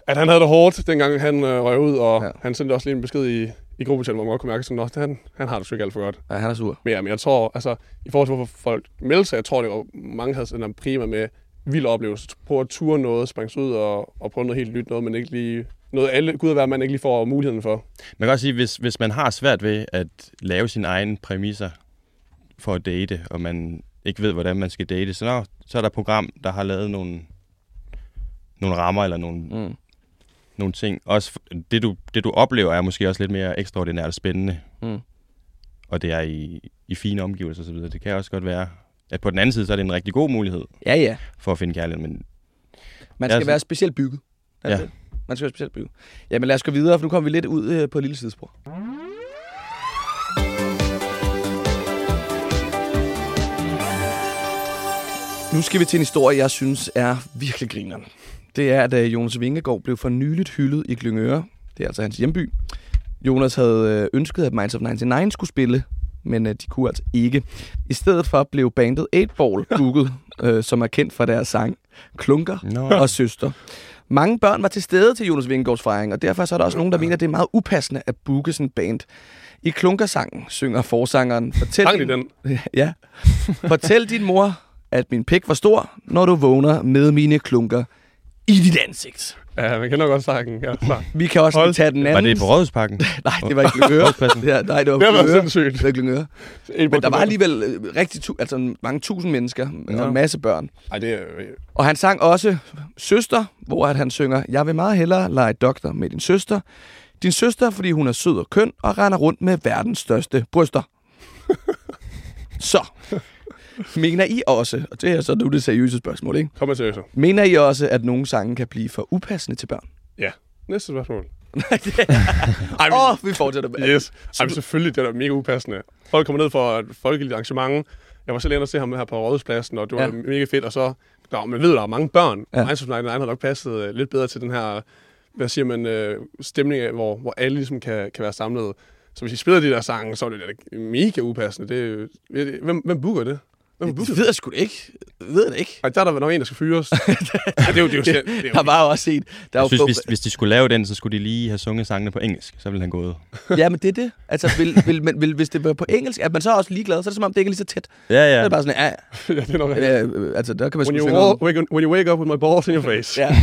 at han havde det hårdt, dengang han øh, røg ud, og Ja. ja. han sendte også lige en besked i, i gruppechatten, hvor man godt kunne mærke, sådan, at han, han har det sgu ikke alt for godt. Ja, han er sur. Men, ja, men jeg tror, altså, i forhold til, hvorfor folk meldte sig, jeg tror, det var, mange havde sådan en prima med vild oplevelse. Prøve at ture noget, springe ud og, og prøve noget helt nyt, noget man ikke lige... Noget alle, gud at være, man ikke lige får muligheden for. Man kan også sige, hvis, hvis man har svært ved at lave sine egne præmisser for at date, og man ikke ved, hvordan man skal date, så, nå, så er der et program, der har lavet nogle, nogle rammer eller nogle, Mm. nogle ting. Også det du, det, du oplever, er måske også lidt mere ekstraordinært og spændende. Mm. Og det er i, i fine omgivelser osv. Det kan også godt være, at på den anden side, så er det en rigtig god mulighed Ja, ja. for at finde kærlighed. Men Man skal så- være specielt bygget. Det Ja. Man skal være specielt bygget. Jamen lad os gå videre, for nu kommer vi lidt ud øh, på et lille sidespor. Nu skal vi til en historie, jeg synes er virkelig grineren. Det er, at Jonas Vingegaard blev for nyligt hyldet i Glyngøre. Det er altså hans hjemby. Jonas havde øh, ønsket, at Minds of 99 skulle spille, men øh, de kunne altså ikke. I stedet for blev bandet 8-Ball booket, øh, som er kendt for deres sang Klunker Nå. og Søster. Mange børn var til stede til Jonas Vingegaards fejring, og derfor så er der også nogen, der mener, at det er meget upassende at booke sådan en band. I Klunkersangen synger forsangeren, fortæl, din, den? ja, fortæl din mor, at min pik var stor, når du vågner med mine klunker i dit ansigt. Ja, man kender godt sangen. Ja, nej. Vi kan også Hold- tage den anden. var det på Rådhusparken? Nej, det var ikke Glyngøre. Rådhuspladsen? ja, nej, det var Det Glyngøre. sindssygt. Det var. Men der var alligevel øh, rigtig tu- altså mange tusind mennesker og en masse børn. Ej, det er... Og han sang også Søster, hvor at han synger, Jeg vil meget hellere lege doktor med din søster. Din søster, fordi hun er sød og køn og render rundt med verdens største bryster. Så. Mener I også, og det er så nu det seriøse spørgsmål, ikke? Kom med seriøst. Mener I også, at nogle sange kan blive for upassende til børn? Ja. Næste spørgsmål. Åh, oh, vi fortsætter med Yes. Ej, men selvfølgelig, det er da mega upassende. Folk kommer ned for et folkeligt arrangement. Jeg var selv inde og se ham her på Rådhuspladsen, og det var Ja. mega fedt. Og så, nå, man ved, der er mange børn. Ja. 99 har nok passet øh, lidt bedre til den her, hvad siger man, øh, stemning, af, hvor, hvor alle ligesom kan, kan være samlet. Så hvis I spiller de der sange, så er det da mega upassende. Det, I- hvem, hvem booker det? Hvem booker Det det? ved jeg sgu da ikke. Jeg ved det ikke. Ej, der er der nok en, der skal fyres. ja, det er jo, det er jo, det er jo, det er Der jo var jo også set. Der er Jeg synes, hvis, hvis de skulle lave den, så skulle de lige have sunget sangene på engelsk. Så ville han gået. Ja, men det er det. Altså, vil, vil, vil, vil, hvis det var på engelsk, er man så også ligeglad, så er det som om, det ikke er lige så tæt. Ja, Så er ja. det bare sådan, ja, ja, det er nok ja, øh, altså, der kan man When you, walk, wake, when you wake up with my balls in your face. Ja,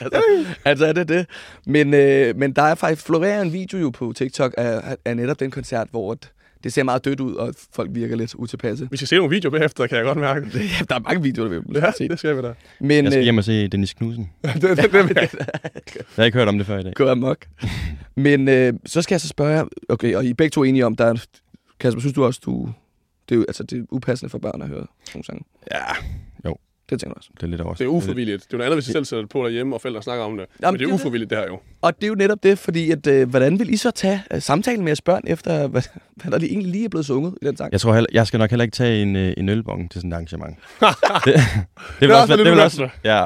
altså, altså er det det. Men, øh, men der er faktisk florerer en video jo på TikTok af, af netop den koncert, hvor at det ser meget dødt ud, og folk virker lidt utilpasse. Vi skal se nogle videoer bagefter, kan jeg godt mærke. Ja, der er mange videoer, der vil Ja, se. det skal vi da. Men Jeg skal øh, hjem og se Dennis Knudsen. det, det, det, det, Jeg har ikke hørt om det før i dag. gå amok. Men øh, så skal jeg så spørge jer, okay, og I er begge to enige om, der er, Kasper, synes du også, du, det er, jo, altså, det er upassende for børn at høre nogle sange? Ja, Det tænker jeg også. det er lidt over. det er ufrivilligt. Det er jo noget andet, hvis I selv sætter det på derhjemme, og forældre snakker om det. Jamen, Men det det er det. ufrivilligt, det her jo. Og det er jo netop det, fordi at, øh, hvordan vil I så tage øh, samtalen med jeres børn, efter hvad, hvad der lige egentlig lige er blevet sunget i den sang? Jeg tror heller, jeg skal nok heller ikke tage en, øh, en ølbong til sådan et arrangement. det, det, vil er også, også det vil også, ja,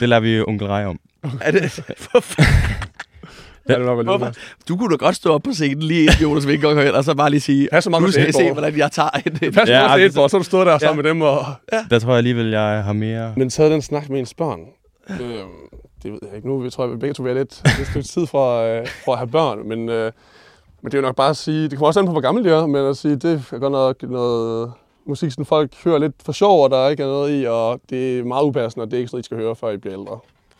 det lader vi onkel Rej om. Er det? Ja, det er nok lidt Hvorfor? Du kunne da godt stå op på scenen lige inden Jonas Vingegaard ind, og så bare lige sige, Pas så meget på skal se, hvordan jeg tager et... Pas Ja, ja, på det- et så du stået der sammen med dem og... Der tror jeg alligevel, jeg har mere... Men taget den snak med ens børn. Øh, det ved jeg ikke. Nu tror jeg, at vi begge to er lidt, lidt tid fra, øh, fra at have børn, men, øh, men det er jo nok bare at sige, det kommer også an på, hvor gamle de er, men at sige, det er godt nok noget musik, som folk hører lidt for sjov, og der ikke er noget i, og det er meget upassende, og det er ikke sådan I skal høre, før I bliver ældre.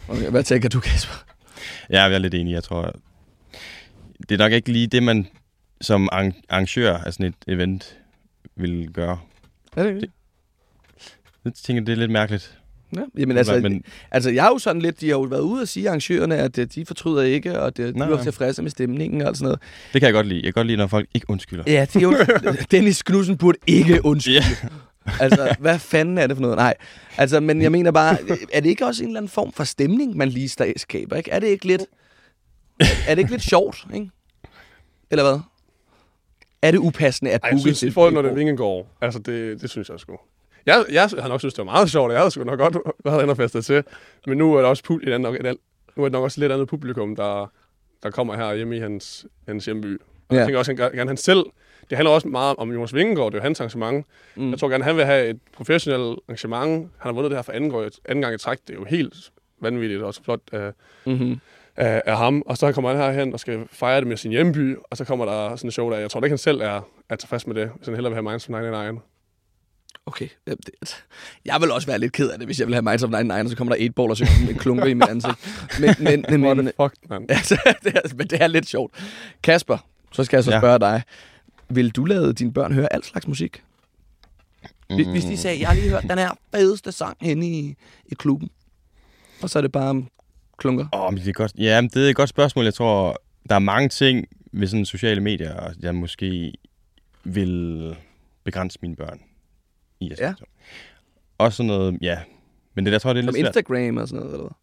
Okay, hvad tænker du, Kasper? Ja, jeg er lidt enig. Jeg tror, det er nok ikke lige det, man som arrang- arrangør af sådan et event vil gøre. Er det ikke? Jeg tænker, det er lidt mærkeligt. Ja, jamen altså, men, altså, jeg er jo sådan lidt, de har jo været ude og sige arrangørerne, at øh, de fortryder ikke, og det, de Nej, er tilfredse med stemningen og sådan noget. det kan jeg godt lide. Jeg kan godt lide, når folk ikke undskylder. Ja, det er jo, Dennis Knudsen burde ikke undskylde. Ja. Altså, hvad fanden er det for noget? Nej, altså, men jeg mener bare, er det ikke også en eller anden form for stemning, man lige skaber, ikke? Er det ikke lidt, er det ikke lidt sjovt, ikke? Eller hvad? Er det upassende at Ej, jeg booke synes, til, når et det Vingegaard, altså det, det synes jeg sgu. Jeg, jeg har nok synes, det var meget sjovt, og jeg havde sgu nok godt været inde og festet til. Men nu er der også et andet, et, nu er det nok også et lidt andet publikum, der, der kommer her hjemme i hans, hans hjemby. Og Ja. jeg tænker også, at han, gerne han selv, det handler også meget om Jonas Vingegaard, det er jo hans arrangement. Mm. Jeg tror gerne, han vil have et professionelt arrangement. Han har vundet det her for anden, gang, anden gang i træk. Det er jo helt vanvittigt og så flot af, Mm-hmm. af, af ham. Og så kommer han herhen og skal fejre det med sin hjemby, og så kommer der sådan et show der. Jeg tror ikke, han selv er, er tilfreds med det, hvis han hellere vil have Minds of 99. Okay. Jeg vil også være lidt ked af det, hvis jeg vil have Minds of 99, og så kommer der et ball og synger med klunker i mit ansigt. Men, men, men, men, det fucked, mand. altså, det er, men det er lidt sjovt. Kasper, så skal jeg så Ja. spørge dig. Vil du lade dine børn høre al slags musik? Hvis, hvis de sagde, jeg har lige hørt den her fedeste sang henne i, i klubben. Og så er det bare klunker. Åh, men det er godt. Ja, men det er et godt spørgsmål. Jeg tror, der er mange ting ved sådan sociale medier, jeg måske vil begrænse mine børn i. at Ja. Også sådan noget, ja. Men det der tror jeg, det er Som lidt svært. Instagram og sådan noget, eller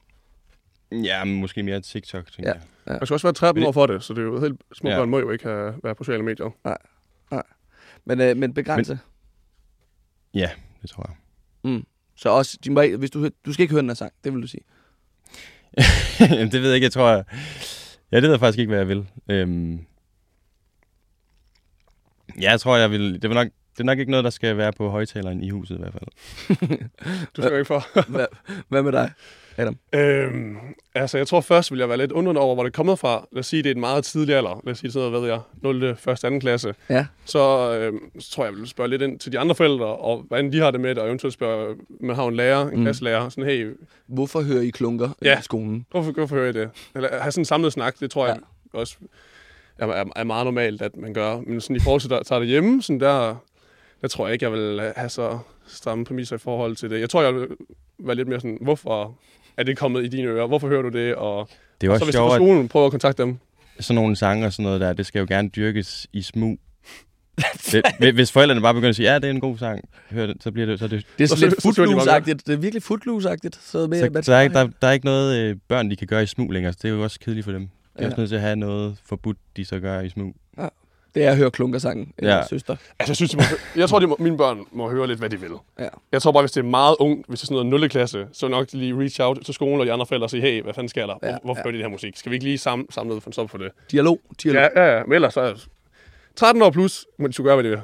hvad? Ja, men måske mere TikTok, tænker Ja. jeg. Man skal også være 13 år for det, så det er jo helt små Ja. børn må jo ikke have, være på sociale medier. Men, øh, men begrænse. Ja, det tror jeg. Så også, de må, hvis du, du skal ikke høre den her sang, det vil du sige. Jamen, det ved jeg ikke. Jeg tror, jeg... Ja, det ved jeg faktisk ikke, hvad jeg vil. Øhm... Ja, jeg tror, jeg vil... Det, vil nok... det er nok ikke noget, der skal være på højtaleren i huset i hvert fald. Du skal ikke for. Hvad, hvad med dig? Øhm, altså, jeg tror først, vil jeg være lidt undrende over, hvor det er kommet fra. Lad os sige, det er en meget tidlig alder. Lad os sige, sådan noget, hvad ved jeg, 0. 1. 2. klasse. Ja. Så, øhm, så tror jeg, jeg vil spørge lidt ind til de andre forældre, og hvordan de har det med det, og eventuelt spørge, man har en lærer, en Mm. klasselærer, sådan, hey, Hvorfor hører I klunker Ja. i skolen? hvorfor, hvorfor hører I det? Eller have sådan en samlet snak, det tror jeg Ja. også er, er, er meget normalt, at man gør. Men sådan i forhold til, at tager det hjemme, sådan der, der tror jeg ikke, jeg vil have så stramme præmisser i forhold til det. Jeg tror, jeg vil være lidt mere sådan, hvorfor er det kommet i dine ører? Hvorfor hører du det? Og, Det er og også så hvis du sjovt, på at skolen prøver at kontakte dem. sådan nogle sange og sådan noget der, det skal jo gerne dyrkes i smug. Det, hvis forældrene bare begynder at sige, ja, det er en god sang, hør den, så bliver det, så er det, Det er Så sådan lidt så bare footloose-agtigt. Det er virkelig footloose-agtigt. Så med, så, med, så er ikke, der, der er ikke noget øh, børn, de kan gøre i smug længere, så det er jo også kedeligt for dem. De er Ja. også nødt til at have noget forbudt, de så gør i smug. Det er at høre klunkersangen, ja. Ja. søster. Altså, jeg, synes, de må, jeg tror, de må, mine børn må høre lidt, hvad de vil. Ja. Jeg tror bare, hvis det er meget ung, hvis det er sådan noget 0. klasse, så er nok lige reach out til skolen og de andre forældre og sige, hey, hvad fanden sker der? Ja, Hvor, hvorfor ja. gør de det her musik? Skal vi ikke lige sam, samle noget for en stop for det? Dialog. Dialog. Ja, ja, ja. Men ellers så 13 år plus, de skulle gøre, hvad de vil.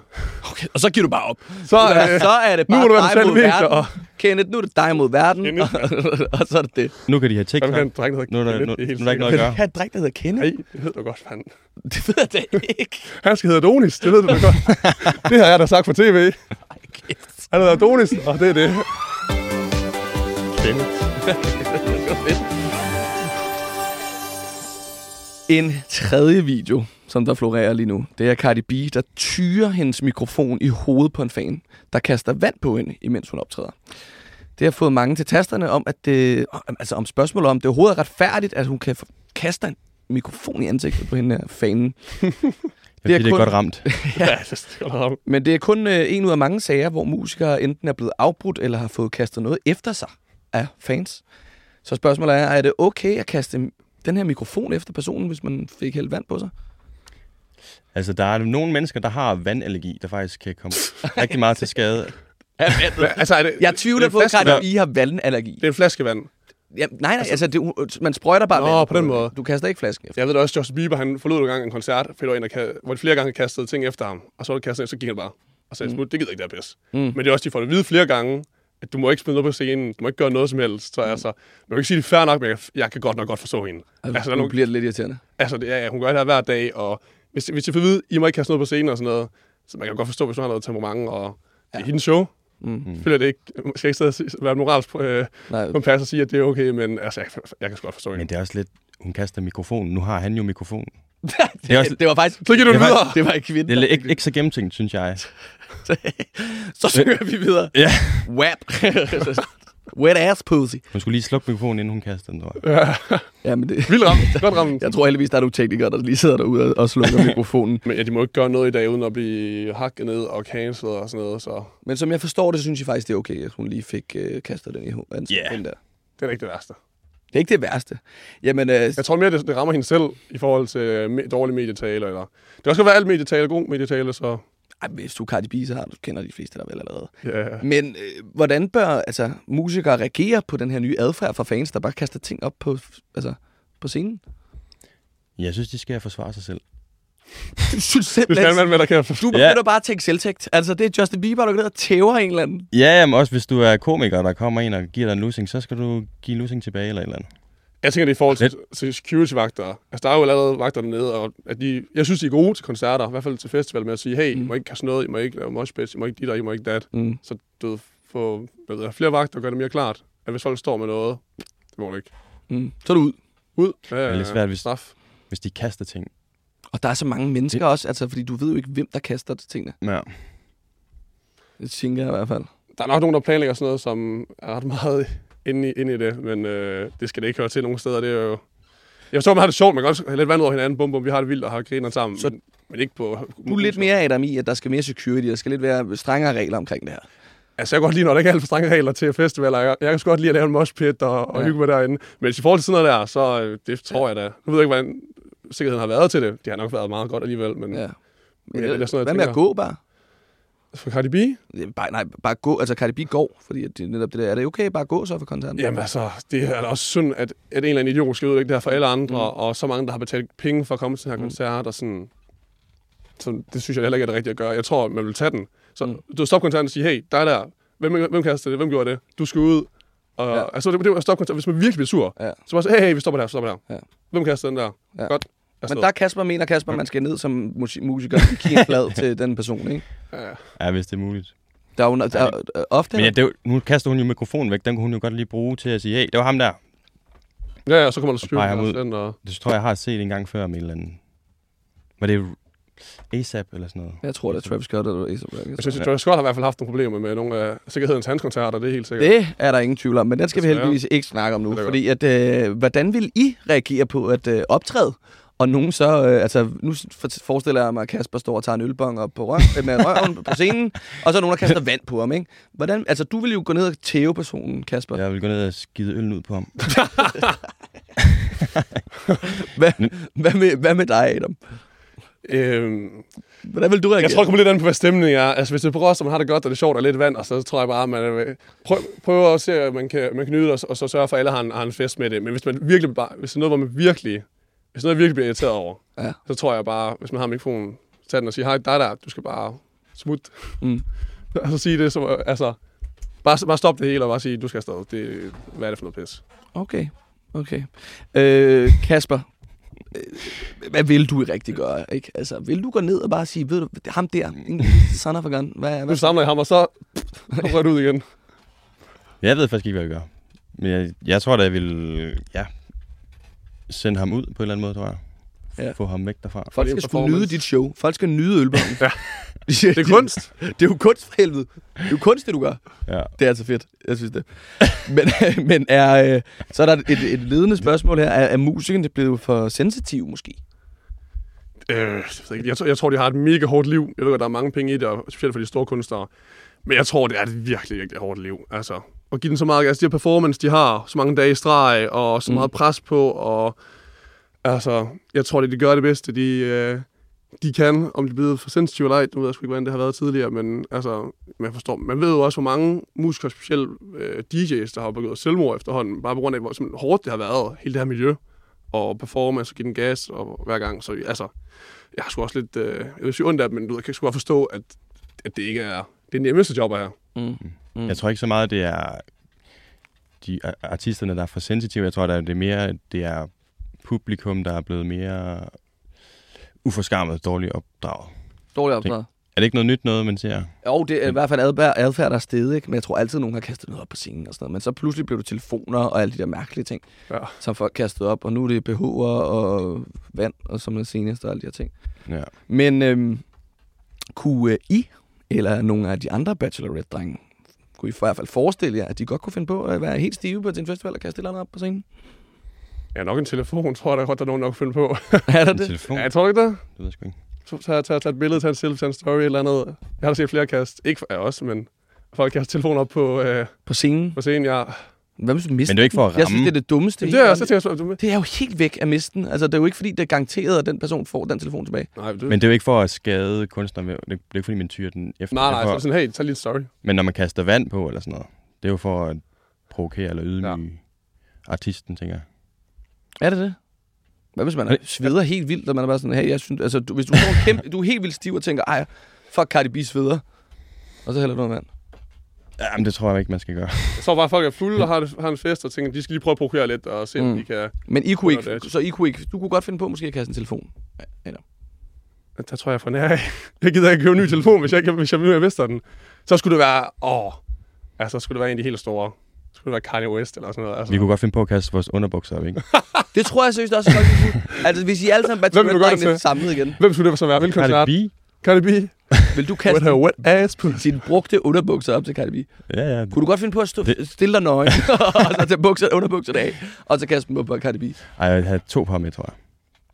Okay. Og så giver du bare op. Så, øh, så er det nu bare må du være dig mod verden. og- Kenneth, nu er det dig mod verden. Kenneth. og så er det det. Nu kan de have TikTok. kan Nu er der, Kenneth? nu, Det er helt nu er der ikke noget at du gøre. have en dreng, der hedder Kenneth? Nej, det ved du godt, fanden. Det ved jeg da ikke. Han skal hedde Adonis, det ved du da godt. det har jeg da sagt på tv. Han hedder Adonis, og det er det. En tredje video, som der florerer lige nu, det er Cardi B, der tyrer hendes mikrofon i hovedet på en fan, der kaster vand på hende, imens hun optræder. Det har fået mange til tasterne om, at det, altså om spørgsmålet om, det overhovedet er retfærdigt, at hun kan kaste en mikrofon i ansigtet på hende her fanen. Det er, Det er er kun- godt ramt. Ja, det er godt Men det er kun øh, en ud af mange sager, hvor musikere enten er blevet afbrudt eller har fået kastet noget efter sig af fans. Så spørgsmålet er, er det okay at kaste den her mikrofon efter personen, hvis man fik hældt vand på sig? Altså, der er nogle mennesker, der har vandallergi, der faktisk kan komme rigtig meget til skade. Altså, er det, Jeg tvivler det på, er at B har vandallergi. Det er en flaskevand. Ja, nej, nej, altså, det, man sprøjter bare Nå, vand på den det. måde. Du kaster ikke flasken efter. Jeg ved da også, Justin Bieber, han forlod en gang en koncert, fordi der var en, der ka- hvor de flere gange kastede ting efter ham. Og så var det kastet, så gik han bare. Og sagde, mm. det gider ikke, det er pis. Mm. Mm. Men det er også, de får det at vide flere gange, at du må ikke smide noget på scenen, du må ikke gøre noget som helst. Så altså, man kan ikke sige det er fair nok, men jeg, jeg kan godt nok godt forstå hende. Altså, Altså, der er nu nogle, bliver det lidt irriterende. altså det ja, hun gør det her hver dag, og hvis, hvis jeg får at vide, I må ikke kaste noget på scenen og sådan noget, så man kan godt forstå, hvis hun har noget temperament, og ja. det er hendes show. Mm. Jeg føler det ikke, jeg skal ikke stadig være moralsk øh, kompas og sige, at det er okay, men altså, jeg, jeg kan sgu godt forstå hende. Men det er også lidt, hun kaster mikrofonen. Nu har han jo mikrofonen. det, er også- det var faktisk... Så giver du det den var- videre. Det var ikke kvinden. Det er lidt- ikke, ikke så gennemtænkt, synes jeg. Så synger vi videre. Ja. Wap. Wet ass pussy. Hun skulle lige slukke mikrofonen, inden hun kaster den, tror jeg. Ja, men det... Vildt ramt. Godt ramt. Jeg tror heldigvis, der er nogle teknikere, der lige sidder derude og- slukker mikrofonen. Men ja, de må ikke gøre noget i dag, uden at blive hakket ned og cancelled og sådan noget, så Men som jeg forstår det, så synes jeg faktisk, det er okay, at hun lige fik øh, kastet den i ho- ansigtet. Ja. Den der. det er ikke det værste. Det er ikke det værste. Jamen, øh, Jeg tror mere, det, det rammer hende selv i forhold til øh, dårlig medietale. Eller... Det kan også være alt medietale, god medietale, så ej, hvis du Cardi B, så har du kender de fleste der vel allerede. ja. Men øh, hvordan bør altså, musikere reagere på den her nye adfærd fra fans, der bare kaster ting op på, altså, på scenen? Jeg synes, de skal forsvare sig selv. Du synes skal simpelthen, man, hvad der kan. du begynder bare at tænke selvtægt. Altså, det er Justin Bieber, der går ned og tæver en eller anden. Ja, jamen også hvis du er komiker, der kommer en og giver dig en losing, så skal du give en losing tilbage eller et eller andet. Jeg tænker, det er i forhold til, til security-vagter. Altså, der er jo allerede vagter dernede, og at de, jeg synes, de er gode til koncerter, i hvert fald til festival, med at sige, hey, I må ikke kaste noget, I må ikke lave moshpits, I må ikke dit og I må ikke dat. Mm. Så du ved, få hvad ved jeg, flere vagter og gøre det mere klart, at hvis folk står med noget, det må du ikke. Mm. Så er du ud. Ud. Ja, Det er lidt svært, hvis, straf. hvis de kaster ting. Og der er så mange mennesker også, altså, fordi du ved jo ikke, hvem der kaster til tingene. Ja. Det tænker jeg i hvert fald. Der er nok nogen, der planlægger sådan noget, som er ret meget inde i, inde i det, men øh, det skal det ikke høre til nogen steder. Det er jo... Jeg forstår, man har det sjovt, man kan også have lidt vand over hinanden, bum, bum, vi har det vildt og har griner sammen, Så- men, men ikke på... Du er lidt mere Adam i, at der skal mere security, der skal lidt være strengere regler omkring det her. Altså, jeg kan godt lide, når der ikke er alt for strenge regler til festivaler. Jeg, jeg kan sgu godt lide at lave en moshpit og, og Ja. hygge mig derinde. Men i forhold til sådan noget der, så øh, det tror jeg da. Nu ved jeg ikke, hvordan sikkerheden har været til det. Det har nok været meget godt alligevel, men Ja. ja. Men, det er sådan noget, hvad jeg med at gå bare? For Cardi B, Bare, nej, bare gå. Altså, Cardi B går, fordi det, netop det der. Er det okay bare gå så for koncerten? jamen altså, det er da også synd, at, at en eller anden idiot skal ødelægge det her for alle andre, mm. og så mange, der har betalt penge for at komme til den her Mm. koncert, og sådan... Så det synes jeg heller ikke er det rigtige at gøre. Jeg tror, man vil tage den. Så Mm. du stopper koncerten og sige, hey, dig der, hvem, hvem kastede det? Hvem gjorde det? Du skal ud. Og, Ja. Altså, det, det var stop koncerten. Hvis man virkelig bliver sur, Ja. så bare sige, hey, hey, vi stopper der, stopper der. Ja. Hvem kastede den der? Ja. Godt. Men der er Kasper, mener Kasper, man skal ned som musi- musiker og give en flad til den person, ikke? Ja. Ja, hvis det er muligt. Der er jo der, er, øh, ofte... Men ja, det, nu kaster hun jo mikrofonen væk. Den kunne hun jo godt lige bruge til at sige, hey, det var ham der. Ja, ja, så kommer der styr den, og... Det tror jeg, jeg har set en gang før med en eller anden. Var det ASAP eller sådan noget? Jeg tror, det er Travis Scott eller A$AP Rocky. Jeg synes, at Travis Scott har i hvert fald haft nogle problemer med nogle af sikkerhedens hans koncerter, det er helt sikkert. Det er der ingen tvivl om, men den skal vi heldigvis ikke snakke om nu. Fordi at, øh, hvordan vil I reagere på at øh, optræde og nogen så, øh, altså nu for- forestiller jeg mig, at Kasper står og tager en ølbong op på røv, øh, med røven på scenen, og så er nogen, der kaster vand på ham, ikke? Hvordan, altså du vil jo gå ned og tæve personen, Kasper. Jeg vil gå ned og skide øllen ud på ham. Hvad, hvad, med, hvad med dig, Adam? Øhm, Hvordan vil du reagere? jeg tror, det kommer lidt an på, hvad stemningen er. Altså, hvis det er på og man har det godt, og det er sjovt og lidt vand, og så tror jeg bare, at man øh, prøv, prøver at se, at man kan, man kan nyde det, og, så- og så sørge for, at alle har en, har en fest med det. Men hvis man virkelig bare, hvis det er noget, hvor man virkelig, hvis noget, jeg virkelig bliver irriteret over, Ja. så tror jeg bare, hvis man har mikrofonen, tag den og sige, hej, dig der, du skal bare smutte. Mm. og så sige det, som, altså, bare, bare stop det hele og bare sige, du skal afsted. Det, hvad er det for noget pis? Okay, okay. Øh, Kasper, øh, hvad vil du rigtig gøre? Ikke? Altså, vil du gå ned og bare sige, ved du, ham der, son of a gun, hvad, Nu hvad? samler jeg ham, og så rører ud igen. Jeg ved faktisk ikke, hvad jeg gør. Men jeg, jeg tror da, jeg vil ja, sende ham ud på en eller anden måde, tror jeg. Ja. Få ham væk derfra. Folk Det skal sgu nyde dit show. Folk skal nyde ølbommen. Ja. det Det er kunst. Det er jo kunst for helvede. Det er jo kunst, det du gør. Ja. Det er altså fedt. Jeg synes det. Men, men er, øh, så er der et, et ledende spørgsmål her. Er, er musikerne blevet for sensitiv måske? Øh, jeg, tror, jeg tror, de har et mega hårdt liv. Jeg ved godt, der er mange penge i det, og specielt for de store kunstnere. Men jeg tror, det er et virkelig, virkelig hårdt liv. Altså, at give den så meget, altså de her performance, de har så mange dage i streg, og så Mm. meget pres på, og altså, jeg tror, det de gør det bedste, de, øh, de kan, om de er blevet for sensitive eller ej. Nu ved jeg sgu ikke, hvordan det har været tidligere, men altså, man forstår, man ved jo også, hvor mange musikere, specielt øh, DJ's, der har begået selvmord efterhånden, bare på grund af, hvor simpelthen hårdt det har været, hele det her miljø, og performance, og give den gas, og hver gang, så altså, jeg har sgu også lidt, øh, jeg vil sige ondt af men du ved, jeg kan sgu godt forstå, at, at det ikke er det nemmeste job her. Mm. Mm. Jeg tror ikke så meget, det er de artisterne, der er for sensitive. Jeg tror, det er mere, det er publikum, der er blevet mere uforskammet, dårligt opdraget. Dårligt opdraget. Er det ikke noget nyt noget, man ser? Jo, det er i hvert fald adfærd, adfærd der er stedet, ikke? Men jeg tror altid, nogen har kastet noget op på scenen og sådan noget. Men så pludselig blev det telefoner og alle de der mærkelige ting, Ja. som folk kastede op. Og nu er det BH'er og vand og som det seneste og alle de her ting. Ja. Men øhm, kunne øh, I, eller nogle af de andre Bachelorette-drenge, kunne I for, i hvert fald forestille jer, at de godt kunne finde på at være helt stive på en festival og kaste et eller andet op på scenen? Ja, nok en telefon, tror jeg, der godt, der er nogen, der kan finde på. er der En det? telefon? ja, jeg tror ikke det. Det ved jeg sgu ikke. Så tag, tag, tag et billede, tag et selfie, tag en story, eller andet. Jeg har da set flere kast. Ikke for, ja, også, men folk kaster telefoner op på, øh, På scenen? på scenen. Ja. Hvad hvis du mister Men det er jo ikke for at den? Jeg synes, ramme. det er det dummeste. Det er også, ærligt. jeg tænker, så, det er jo helt væk af misten. Altså, det er jo ikke, fordi det er garanteret, at den person får den telefon tilbage. nej, det, Men det er jo ikke for at skade kunstneren. Det er ikke, fordi man tyrer den efter. nej, nej, så for, det sådan, hey, tag lige en story. Men når man kaster vand på eller sådan noget, det er jo for at provokere eller ydmyge ja. artisten, tænker jeg. Er det det? Hvad hvis man er, sveder helt vildt, og man er bare sådan, hey, jeg synes, altså, du, hvis du, får en kæmpe, du er helt vildt stiv og tænker, ej, fuck Cardi B sveder, og så hælder du noget vand. Jamen, det tror jeg ikke, man skal gøre. Jeg tror bare, folk er fulde og har, det, har en fest, og tænker, de skal lige prøve at provokere lidt, og se, om Mm. de kan... Men I kunne ikke, så I kunne ikke, du kunne godt finde på måske at kaste en telefon. Ja, Eller? Der tror jeg for nær. Jeg gider ikke købe en ny telefon, hvis jeg ikke hvis jeg, hvis jeg mister den. Så skulle det være... Åh, altså, så skulle det være en af de helt store. Så skulle det være Kanye West eller sådan noget. Altså. Vi kunne godt finde på at kaste vores underbukser op, ikke? Det tror jeg seriøst også, folk. Altså, hvis I alle sammen bachelor til? samlet igen, Hvem skulle det så være? Hvilken koncert? Cardi B? Vil du kaste her wet ass pussy. sine brugte underbukser op til Cardi B? Ja, ja. Kunne du godt finde på at stå, Det- stille dig nøgen, og så tage bukser, underbukserne af, og så kaste dem op på Cardi B? Ej, jeg vil have to par med, tror jeg.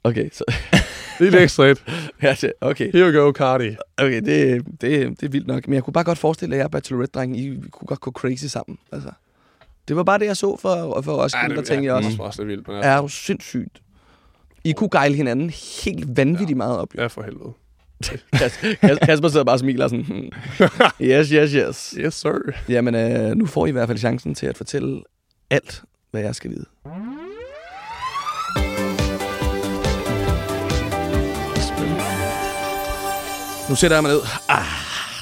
Okay, så, Lidt ekstra et. ja, det- okay. Here we go, Cardi. Okay, det, det, det er vildt nok. Men jeg kunne bare godt forestille, at jeg og Bachelorette-drengen, I kunne godt gå crazy sammen. Altså, det var bare det, jeg så for, for Roskilde, ja, der tænkte jeg også. Det er også lidt vildt, men ja. Er du sindssygt? I kunne gejle hinanden helt vanvittigt meget op. Jo. ja, for helvede. Kas- Kas- Kasper sidder bare og smiler sådan. hmm. Yes, yes, yes. Yes, sir. Jamen, øh, nu får I i hvert fald chancen til at fortælle alt, hvad jeg skal vide. Nu sætter jeg mig ned. Ah,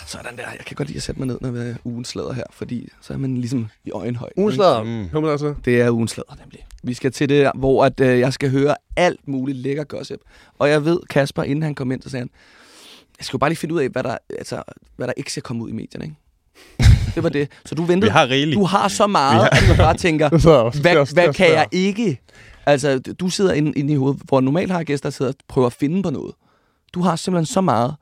sådan der. Jeg kan godt lide at sætte mig ned, når vi er ugens slader her, fordi så er man ligesom i øjenhøjde. ikke? Ugeslader. Mm. Kom med til. Det er ugens slader, nemlig. Vi skal til det, hvor at, øh, jeg skal høre alt muligt lækker gossip. Og jeg ved, Kasper, inden han kom ind, så sagde han, jeg skal jo bare lige finde ud af, hvad der, altså, hvad der ikke skal komme ud i medierne, ikke? Det var det. Så du Vi ventede. har rigeligt. Du har så meget, at du bare tænker, er hvad, hvad kan jeg ikke? Altså, du sidder inde, inde i hovedet, hvor normalt har jeg gæster, der sidder og prøver at finde på noget. Du har simpelthen så meget,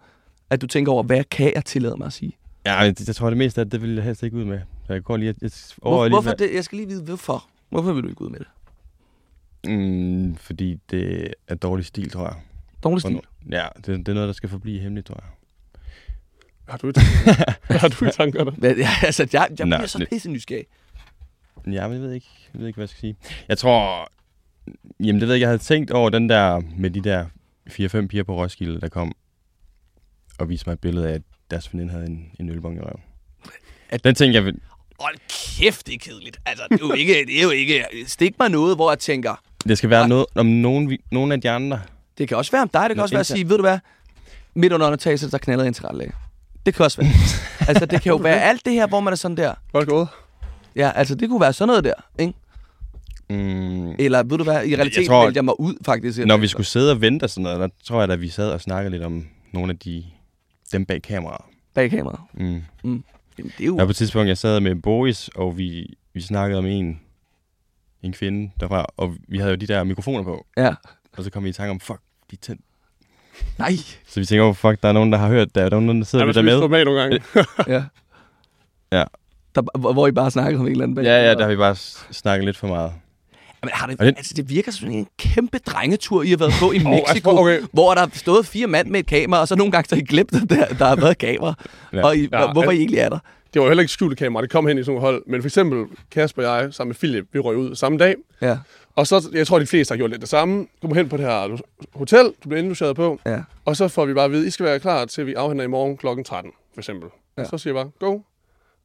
at du tænker over, hvad kan jeg tillade mig at sige? Ja, det, jeg tror, det meste af det vil jeg helst ikke ud med. Jeg går lige... Jeg, jeg Hvor, lige, hvorfor hvad- det? Jeg skal lige vide, hvorfor. Hvorfor vil du ikke ud med det? Mm, fordi det er dårlig stil, tror jeg. Dårlig stil. Ja, det, det er noget, der skal forblive hemmeligt, tror jeg. Har du i tanker? har du i tanker der? Men, ja, altså, jeg, jeg Nej, bliver så det- pisse nysgerrig. Ja, men jeg ved ikke, jeg ved ikke, hvad jeg skal sige. Jeg tror... Jamen, det ved jeg ikke. Jeg havde tænkt over den der med de der 4-5 piger på Roskilde, der kom og viste mig et billede af, at deres veninde havde en, en ølbong i røven. At- Den tænkte jeg... vil- Hold kæft, det er kedeligt. Altså, det er jo ikke, det er jo ikke stik mig noget, hvor jeg tænker, Det skal være noget om nogen, nogen af de andre. Det kan også være om dig, det kan Nå, også være at sige, ved du hvad, midt under undertagelsen, der knalder en til retlæge. Det kan også være. altså, det kan jo være alt det her, hvor man er sådan der. Godt gået. Ja, altså, det kunne være sådan noget der, ikke? Mm, Eller ved du hvad, i realiteten tror- meldte jeg mig ud, faktisk. når vi skulle sidde og vente og sådan noget, der tror jeg, at vi sad og snakkede lidt om nogle af de dem bag kameraet. Bag kameraet. Mm. Jamen, det er jo... Der på et tidspunkt, jeg sad med Boris, og vi, vi snakkede om en, en kvinde derfra, og vi havde jo de der mikrofoner på. Ja. Og så kom vi i tanke om, fuck, de tændt. Nej. Så vi tænker, oh, fuck, der er nogen, der har hørt det. Der er nogen, der sidder Ja, ja, man der med. stå med nogle gange. Ja. Ja. Der, hvor, hvor I bare snakkede om en eller anden bag. Ja, ja, der har vi bare snakket lidt for meget. Men har det, det- altså, det virker som en kæmpe drengetur, I har været på i Mexico, okay. hvor der har stået fire mand med et kamera, og så nogle gange så har I glemt, at der, der har været et kamera. Ja. Og I, Ja, hvorfor al- I egentlig er der. Det var jo heller ikke skjulte kamera, det kom hen i sådan nogle hold. Men for eksempel Kasper og jeg, sammen med Philip, vi røg ud samme dag. Ja, Og så, jeg tror, de fleste har gjort lidt det samme. Kommer hen på det her hotel, du bliver indlogeret på. ja. Og så får vi bare at vide, I skal være klar til, at vi afhenter i morgen kl. 13, for eksempel. Ja. Ja. Og så siger jeg bare, go.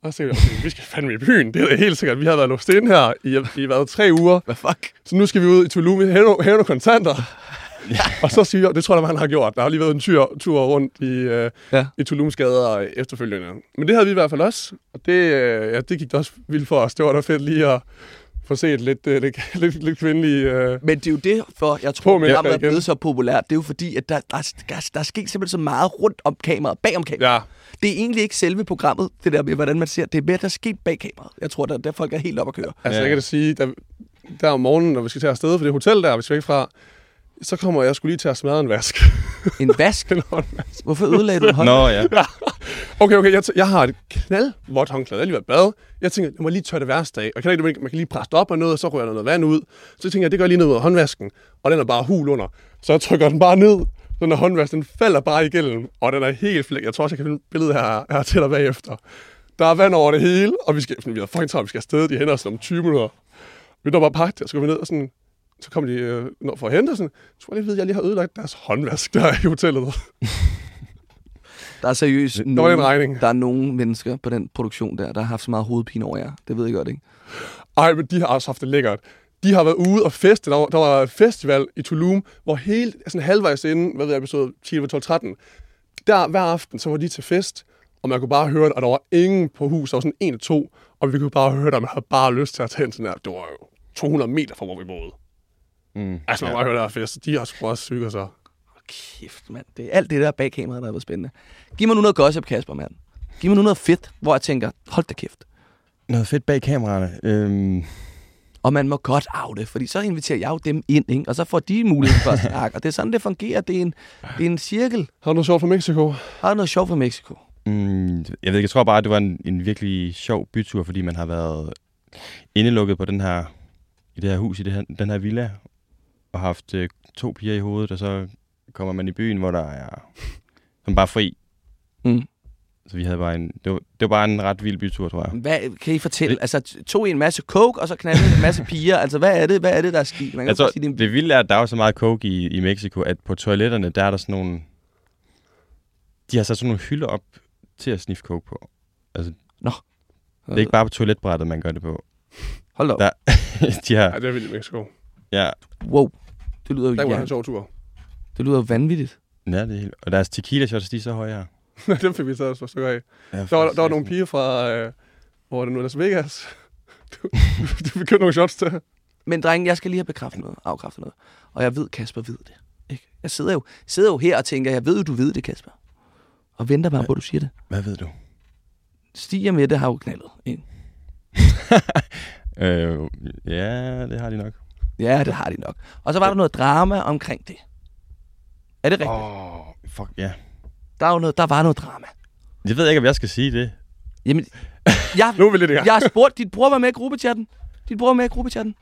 Og så siger jeg, okay, vi skal fandme i byen. Det er da helt sikkert. Vi har været låst inde her i, i været tre uger. Hvad fuck? Så nu skal vi ud i Tulum, hæve, hæve nogle kontanter. og så siger jeg, det tror jeg, man har gjort. Der har lige været en tur, tur rundt i, øh, Ja. ja. i Tulums gader efterfølgende. Men det havde vi i hvert fald også. Og det, øh, ja, det gik da også vildt for os. Det var da fedt lige at få set lidt, øh, lidt, lidt, lidt kvindelige... Øh, Men det er jo det, for jeg tror, jer været igen. blevet så populært. Det er jo fordi, at der, der, der, der er sket simpelthen så meget rundt om kameraet, bag om kameraet. ja, Det er egentlig ikke selve programmet, det der med, hvordan man ser. Det er mere, der er sket bag kameraet. Jeg tror, der, der folk er helt op at køre. altså Ja. jeg kan da sige, der, der om morgenen, når vi skal til afsted for det hotel der, vi skal væk fra, så kommer jeg skulle lige til at smadre en vask. En vask? En håndvask. Hvorfor ødelagde du en hånd? Nå, ja. Okay, okay, jeg, jeg har et knaldvådt håndklæde. Jeg har lige været bad. Jeg tænker, jeg må lige tørre det værste af. Og kan ikke, man kan lige presse det op og noget, og så rører der noget vand ud. Så tænker jeg, det gør lige ned ud af håndvasken. Og den er bare hul under. Så jeg trykker den bare ned. Så den her håndvask, den falder bare igennem. Og den er helt flæk. Jeg tror også, jeg kan finde et billede her, her til dig bagefter. Der er vand over det hele, og vi skal, vi har fucking travlt, vi skal afsted. De henter os om 20 minutter. Vi når bare pakket, og så går vi ned og sådan, så kommer de øh, når for at hente sådan. Jeg tror lige ved, at jeg lige har ødelagt deres håndvask der i hotellet. Der er seriøst nogen, en regning. der er nogle mennesker på den produktion der, der har haft så meget hovedpine over jer. Det ved jeg godt, ikke? Ej, men de har også haft det lækkert. De har været ude og feste. Der var, der var et festival i Tulum, hvor hele, sådan halvvejs inden, hvad ved jeg, episode 10, 12, 13, der hver aften, så var de til fest, og man kunne bare høre det, og der var ingen på hus, der var sådan en eller to, og vi kunne bare høre det, og man havde bare lyst til at tage hen sådan her. Det var jo 200 meter fra, hvor vi boede. Mm. Altså, man ja. bare høre der er fest. De har sgu også syge sig. Kæft, mand. Det er alt det der bag kameraet, der har været spændende. Giv mig nu noget gossip, Kasper, mand. Giv mig nu noget fedt, hvor jeg tænker, hold da kæft. Noget fedt bag kameraerne. Øhm, Og man må godt af det, fordi så inviterer jeg jo dem ind, ikke? og så får de mulighed for at snakke. Og det er sådan, det fungerer. Det er en, det er en cirkel. Har du noget sjovt fra Mexico? Har du noget sjovt fra Mexico? mm, jeg ved ikke, jeg tror bare, at det var en, en virkelig sjov bytur, fordi man har været indelukket på den her, i det her hus, i det her, den her villa, og haft øh, to piger i hovedet, og så kommer man i byen, hvor der er som bare fri. Mm. Så vi havde bare en, det var, det var bare en ret vild bytur, tror jeg. Hvad kan I fortælle? Altså, tog I en masse coke, og så knaldede en masse piger? Altså, hvad er det, hvad er det der er sket? Man kan godt sige, det det vilde er, at der er så meget coke i, i Mexico, at på toiletterne, der er der sådan nogle... De har sat sådan nogle hylder op til at sniffe coke på. Altså, Nå. det er ikke bare på toiletbrættet, man gør det på. Hold da op. Der, de har... Ja, det er vildt i Mexico. Ja, Wow. Det lyder jo Der var ja, en sjov tur. det lyder jo vanvittigt. ja det er helt... Og deres tequila shots, de er så høje her. Dem fik vi taget os et stykker af. Ja, Der var, der var nogle piger fra, øh, hvor var det nu, Las Vegas. Du, du fik købt nogle shots til. Men drenge, jeg skal lige have bekræftet noget, afkræftet noget. Og jeg ved, Kasper ved det. Ikke? Jeg sidder jo, sidder jo her og tænker, jeg ved, du ved det, Kasper. Og venter bare på, at du siger det. Hvad ved du? Stig og Mette har jo knaldet. Ikke? Øh, ja, det har de nok. Ja, det har de nok. Og så var der noget drama omkring det. Er det rigtigt? Åh, oh, fuck, ja. Der, er jo noget, der var noget drama. Jeg ved ikke, om jeg skal sige det. Jamen, jeg, Nu er vi lidt i gang. jeg har spurgt, dit bror var med i gruppechatten. Dit bror var med i gruppechatten.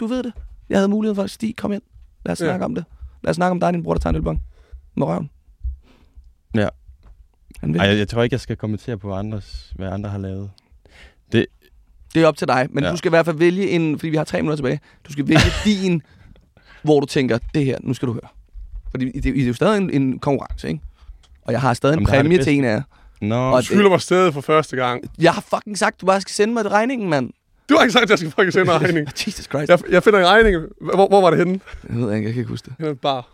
Du ved det. Jeg havde mulighed for at stige. Kom ind. Lad os Ja. snakke om det. Lad os snakke om dig og din bror, der tager en ølbong. Med røven. Ja. Han vil. Ej, jeg, jeg tror ikke, jeg skal kommentere på andres, hvad andre har lavet. Det er op til dig, men ja. Du skal i hvert fald vælge en, fordi vi har tre minutter tilbage, du skal vælge din, hvor du tænker, det her, nu skal du høre. Fordi det, det er jo stadig en, en konkurrence, ikke? Og jeg har stadig en Jamen, det præmie til en af jer. Nå, Og Du det- skylder mig stedet for første gang. Jeg har fucking sagt, du bare skal sende mig regningen, mand. Du har ikke sagt, at jeg skal fucking sende en regning. Jesus Christ. Jeg, jeg finder en regning. Hvor, hvor var det henne? Jeg ved ikke, jeg kan ikke huske det. Henne bar.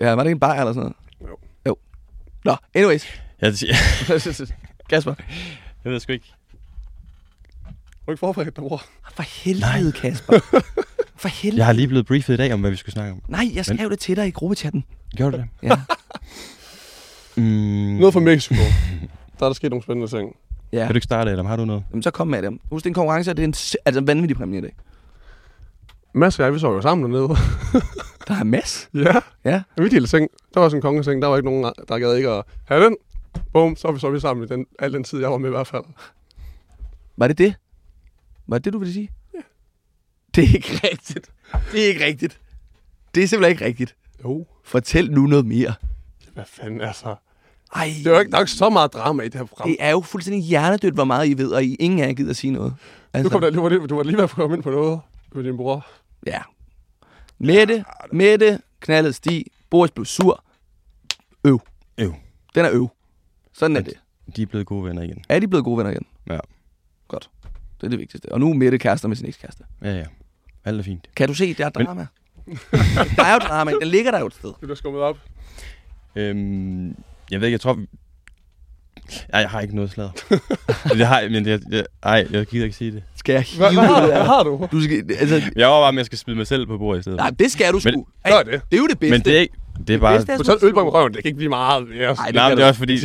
Ja, var det ikke en bajer eller sådan noget? Jo. Jo. Nå, anyways. jeg, jeg, Kasper. jeg ved sgu ikke. Du ikke forberedt dig, bror? For helvede, Kasper. For helvede. Jeg har lige blevet briefet i dag om, hvad vi skulle snakke om. Nej, jeg skrev det til dig i gruppechatten. Gjorde du det? Ja. Mm, Noget fra Mexico. Der er der sket nogle spændende ting. ja. Kan du ikke starte, eller har du noget? Jamen, så kom med det. Husk, det er en konkurrence, og det er en, altså, en vanvittig præmie i dag. Mads og jeg, vi så jo sammen dernede. Der er mass. ja. Ja. En virkelig lille seng. Der var sådan en kongeseng. Der var ikke nogen, der gad ikke at have den. Bum, så var vi, så vi sammen i den, al den tid, jeg var med i hvert fald. Var det det? Var det det, du ville sige? Ja. Det er ikke rigtigt. Det er ikke rigtigt. Det er simpelthen ikke rigtigt. Jo. Fortæl nu noget mere. Hvad fanden, altså. Ej, Det er jo ikke, er ikke så meget drama i det her program. det er jo fuldstændig hjernedødt, hvor meget I ved, og I ingen af jer gider sige noget. Altså, Du, kom der, du, var lige, du var lige ved at komme ind på noget med din bror. Ja. Mette, Mette, knaldet Stig, Boris blev sur. Øv. Øv. Den er øv. Sådan er At- det. De er blevet gode venner igen. Er de blevet gode venner igen? Ja. Godt. Det er det vigtigste. Og nu er Mette kærester med sin ekskæreste. Ja, ja. Alt er fint. Kan du se, der er Men- drama? der er jo drama. Den ligger der jo et sted. Du bliver skummet op. Øhm, jeg ved ikke, jeg tror... Ej, jeg har ikke noget slader. det har jeg, men jeg, jeg, ej, jeg gider ikke sige det. Skal jeg Hvad, hive hvad, har, du? det hvad har du? Du skal, altså, Jeg overvejer, om jeg skal smide mig selv på bordet i stedet. nej, det skal du sgu. Men- Ej, Gør det. det er jo det bedste. men det er ikke... Det er bare... bedste er Du tager med røven. Det kan ikke blive meget mere. Ej, det Nej, kan men det er også fordi...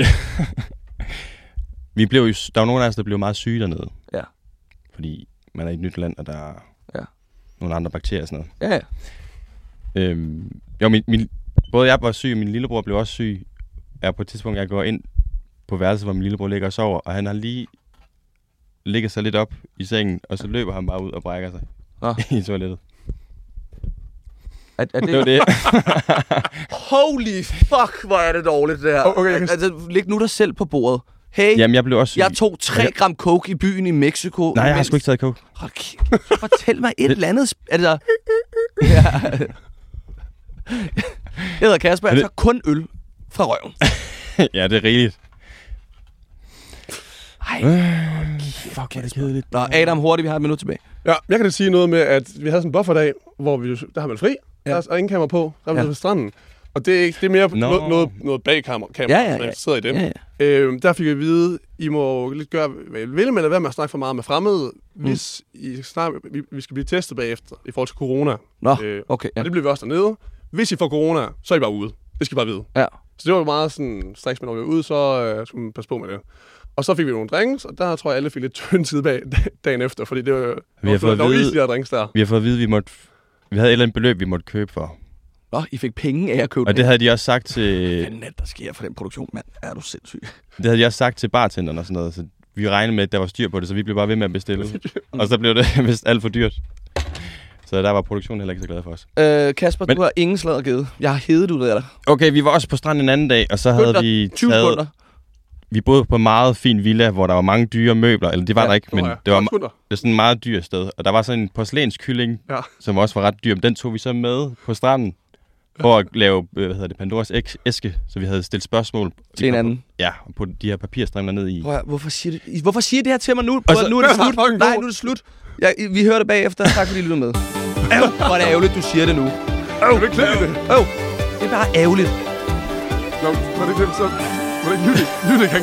vi blev jo, der var nogle af os, der blev meget syge dernede. Ja. Fordi man er i et nyt land, og der er Ja. nogle andre bakterier og sådan noget. Ja, ja. Øhm, jo, min, min, både jeg var syg, og min lillebror blev også syg. Er på et tidspunkt, jeg går ind på værelset, hvor min lillebror ligger og sover, og han har lige ligget sig lidt op i sengen, og så løber han bare ud og brækker sig Nå. i toilettet. Er, er Det var det. Holy fuck, hvor er det dårligt, det her. Okay, jeg kan- Altså, læg nu dig selv på bordet. Hey, Jamen, jeg blev også syg. jeg tog 3 gram coke i byen i Mexico. Nej, jeg har sgu ikke taget coke. Hold kæft. Fortæl mig et eller andet. Altså... Ja. Jeg hedder Kasper, jeg Er det- tager kun øl fra røven. ja, det er rigeligt. Ej, Fuck, hvor er det kedeligt. Nå, Adam, hurtigt, vi har et minut tilbage. Ja, jeg kan da sige noget med, at vi havde sådan en bufferdag, hvor vi, der har man fri, Ja. der er ingen kamera på, der er ja. på stranden. Og det er, ikke, det er mere Nå. noget, noget, noget bag kamera, kamera Ja, ja, ja. sidder i det. Ja, ja. Øhm, der fik vi at vide, I må lidt gøre, hvad I vil, men lad være med at snakke for meget med fremmede, hvis I snart, vi, vi skal blive testet bagefter i forhold til corona. Nå, Øh, okay. Ja. Og det bliver vi også dernede. Hvis I får corona, så er I bare ude. Det skal I bare vide. Ja. Så det var meget sådan, straks, vi var ude, så øh, skulle man passe på med det. Og så fik vi nogle drinks, og der tror jeg, alle fik lidt tynd tid bag dagen efter, fordi det var, Vi har fået at vide- de der drinks der. Vi har fået at vide, vi måtte... Vi havde et eller andet beløb, vi måtte købe for. Nå, I fik penge af at købe Og det havde de også sagt til... Hvad fanden er det, der sker for den produktion, mand? Er du sindssyg? Det havde de også sagt til bartenderen og sådan noget, så vi regnede med, at der var styr på det, så vi blev bare ved med at bestille. og så blev det vist alt for dyrt. Så der var produktionen heller ikke så glad for os. Øh, Kasper, Men- du har ingen sladder givet. Jeg har hedet ud af dig. Okay, vi var også på stranden en anden dag, og så havde vi 20 taget... sekunder. Vi boede på en meget fin villa, hvor der var mange dyre møbler. Eller det var Ja, der ikke, men det var, det var sådan et meget dyrt sted. Og der var sådan en porcelænskylling, Ja. som også var ret dyr. Men den tog vi så med på stranden for at lave øh, hvad hedder det, Pandoras æske. Så vi havde stillet spørgsmål. Til en anden. Ja, på de her papirstrimler ned i. Prøv, hvorfor siger, du, I- hvorfor siger det her til mig nu? Prøv, så- nu er det var slut. Nej, nu er det slut. Ja, vi hører det bagefter. Tak fordi I lyttede med. Øv, hvor er det ærgerligt, du siger det nu. Øv, det er det. Øv, det er bare ærgerligt. Nå, var det ikke det, så... Var det ikke? Jytte kan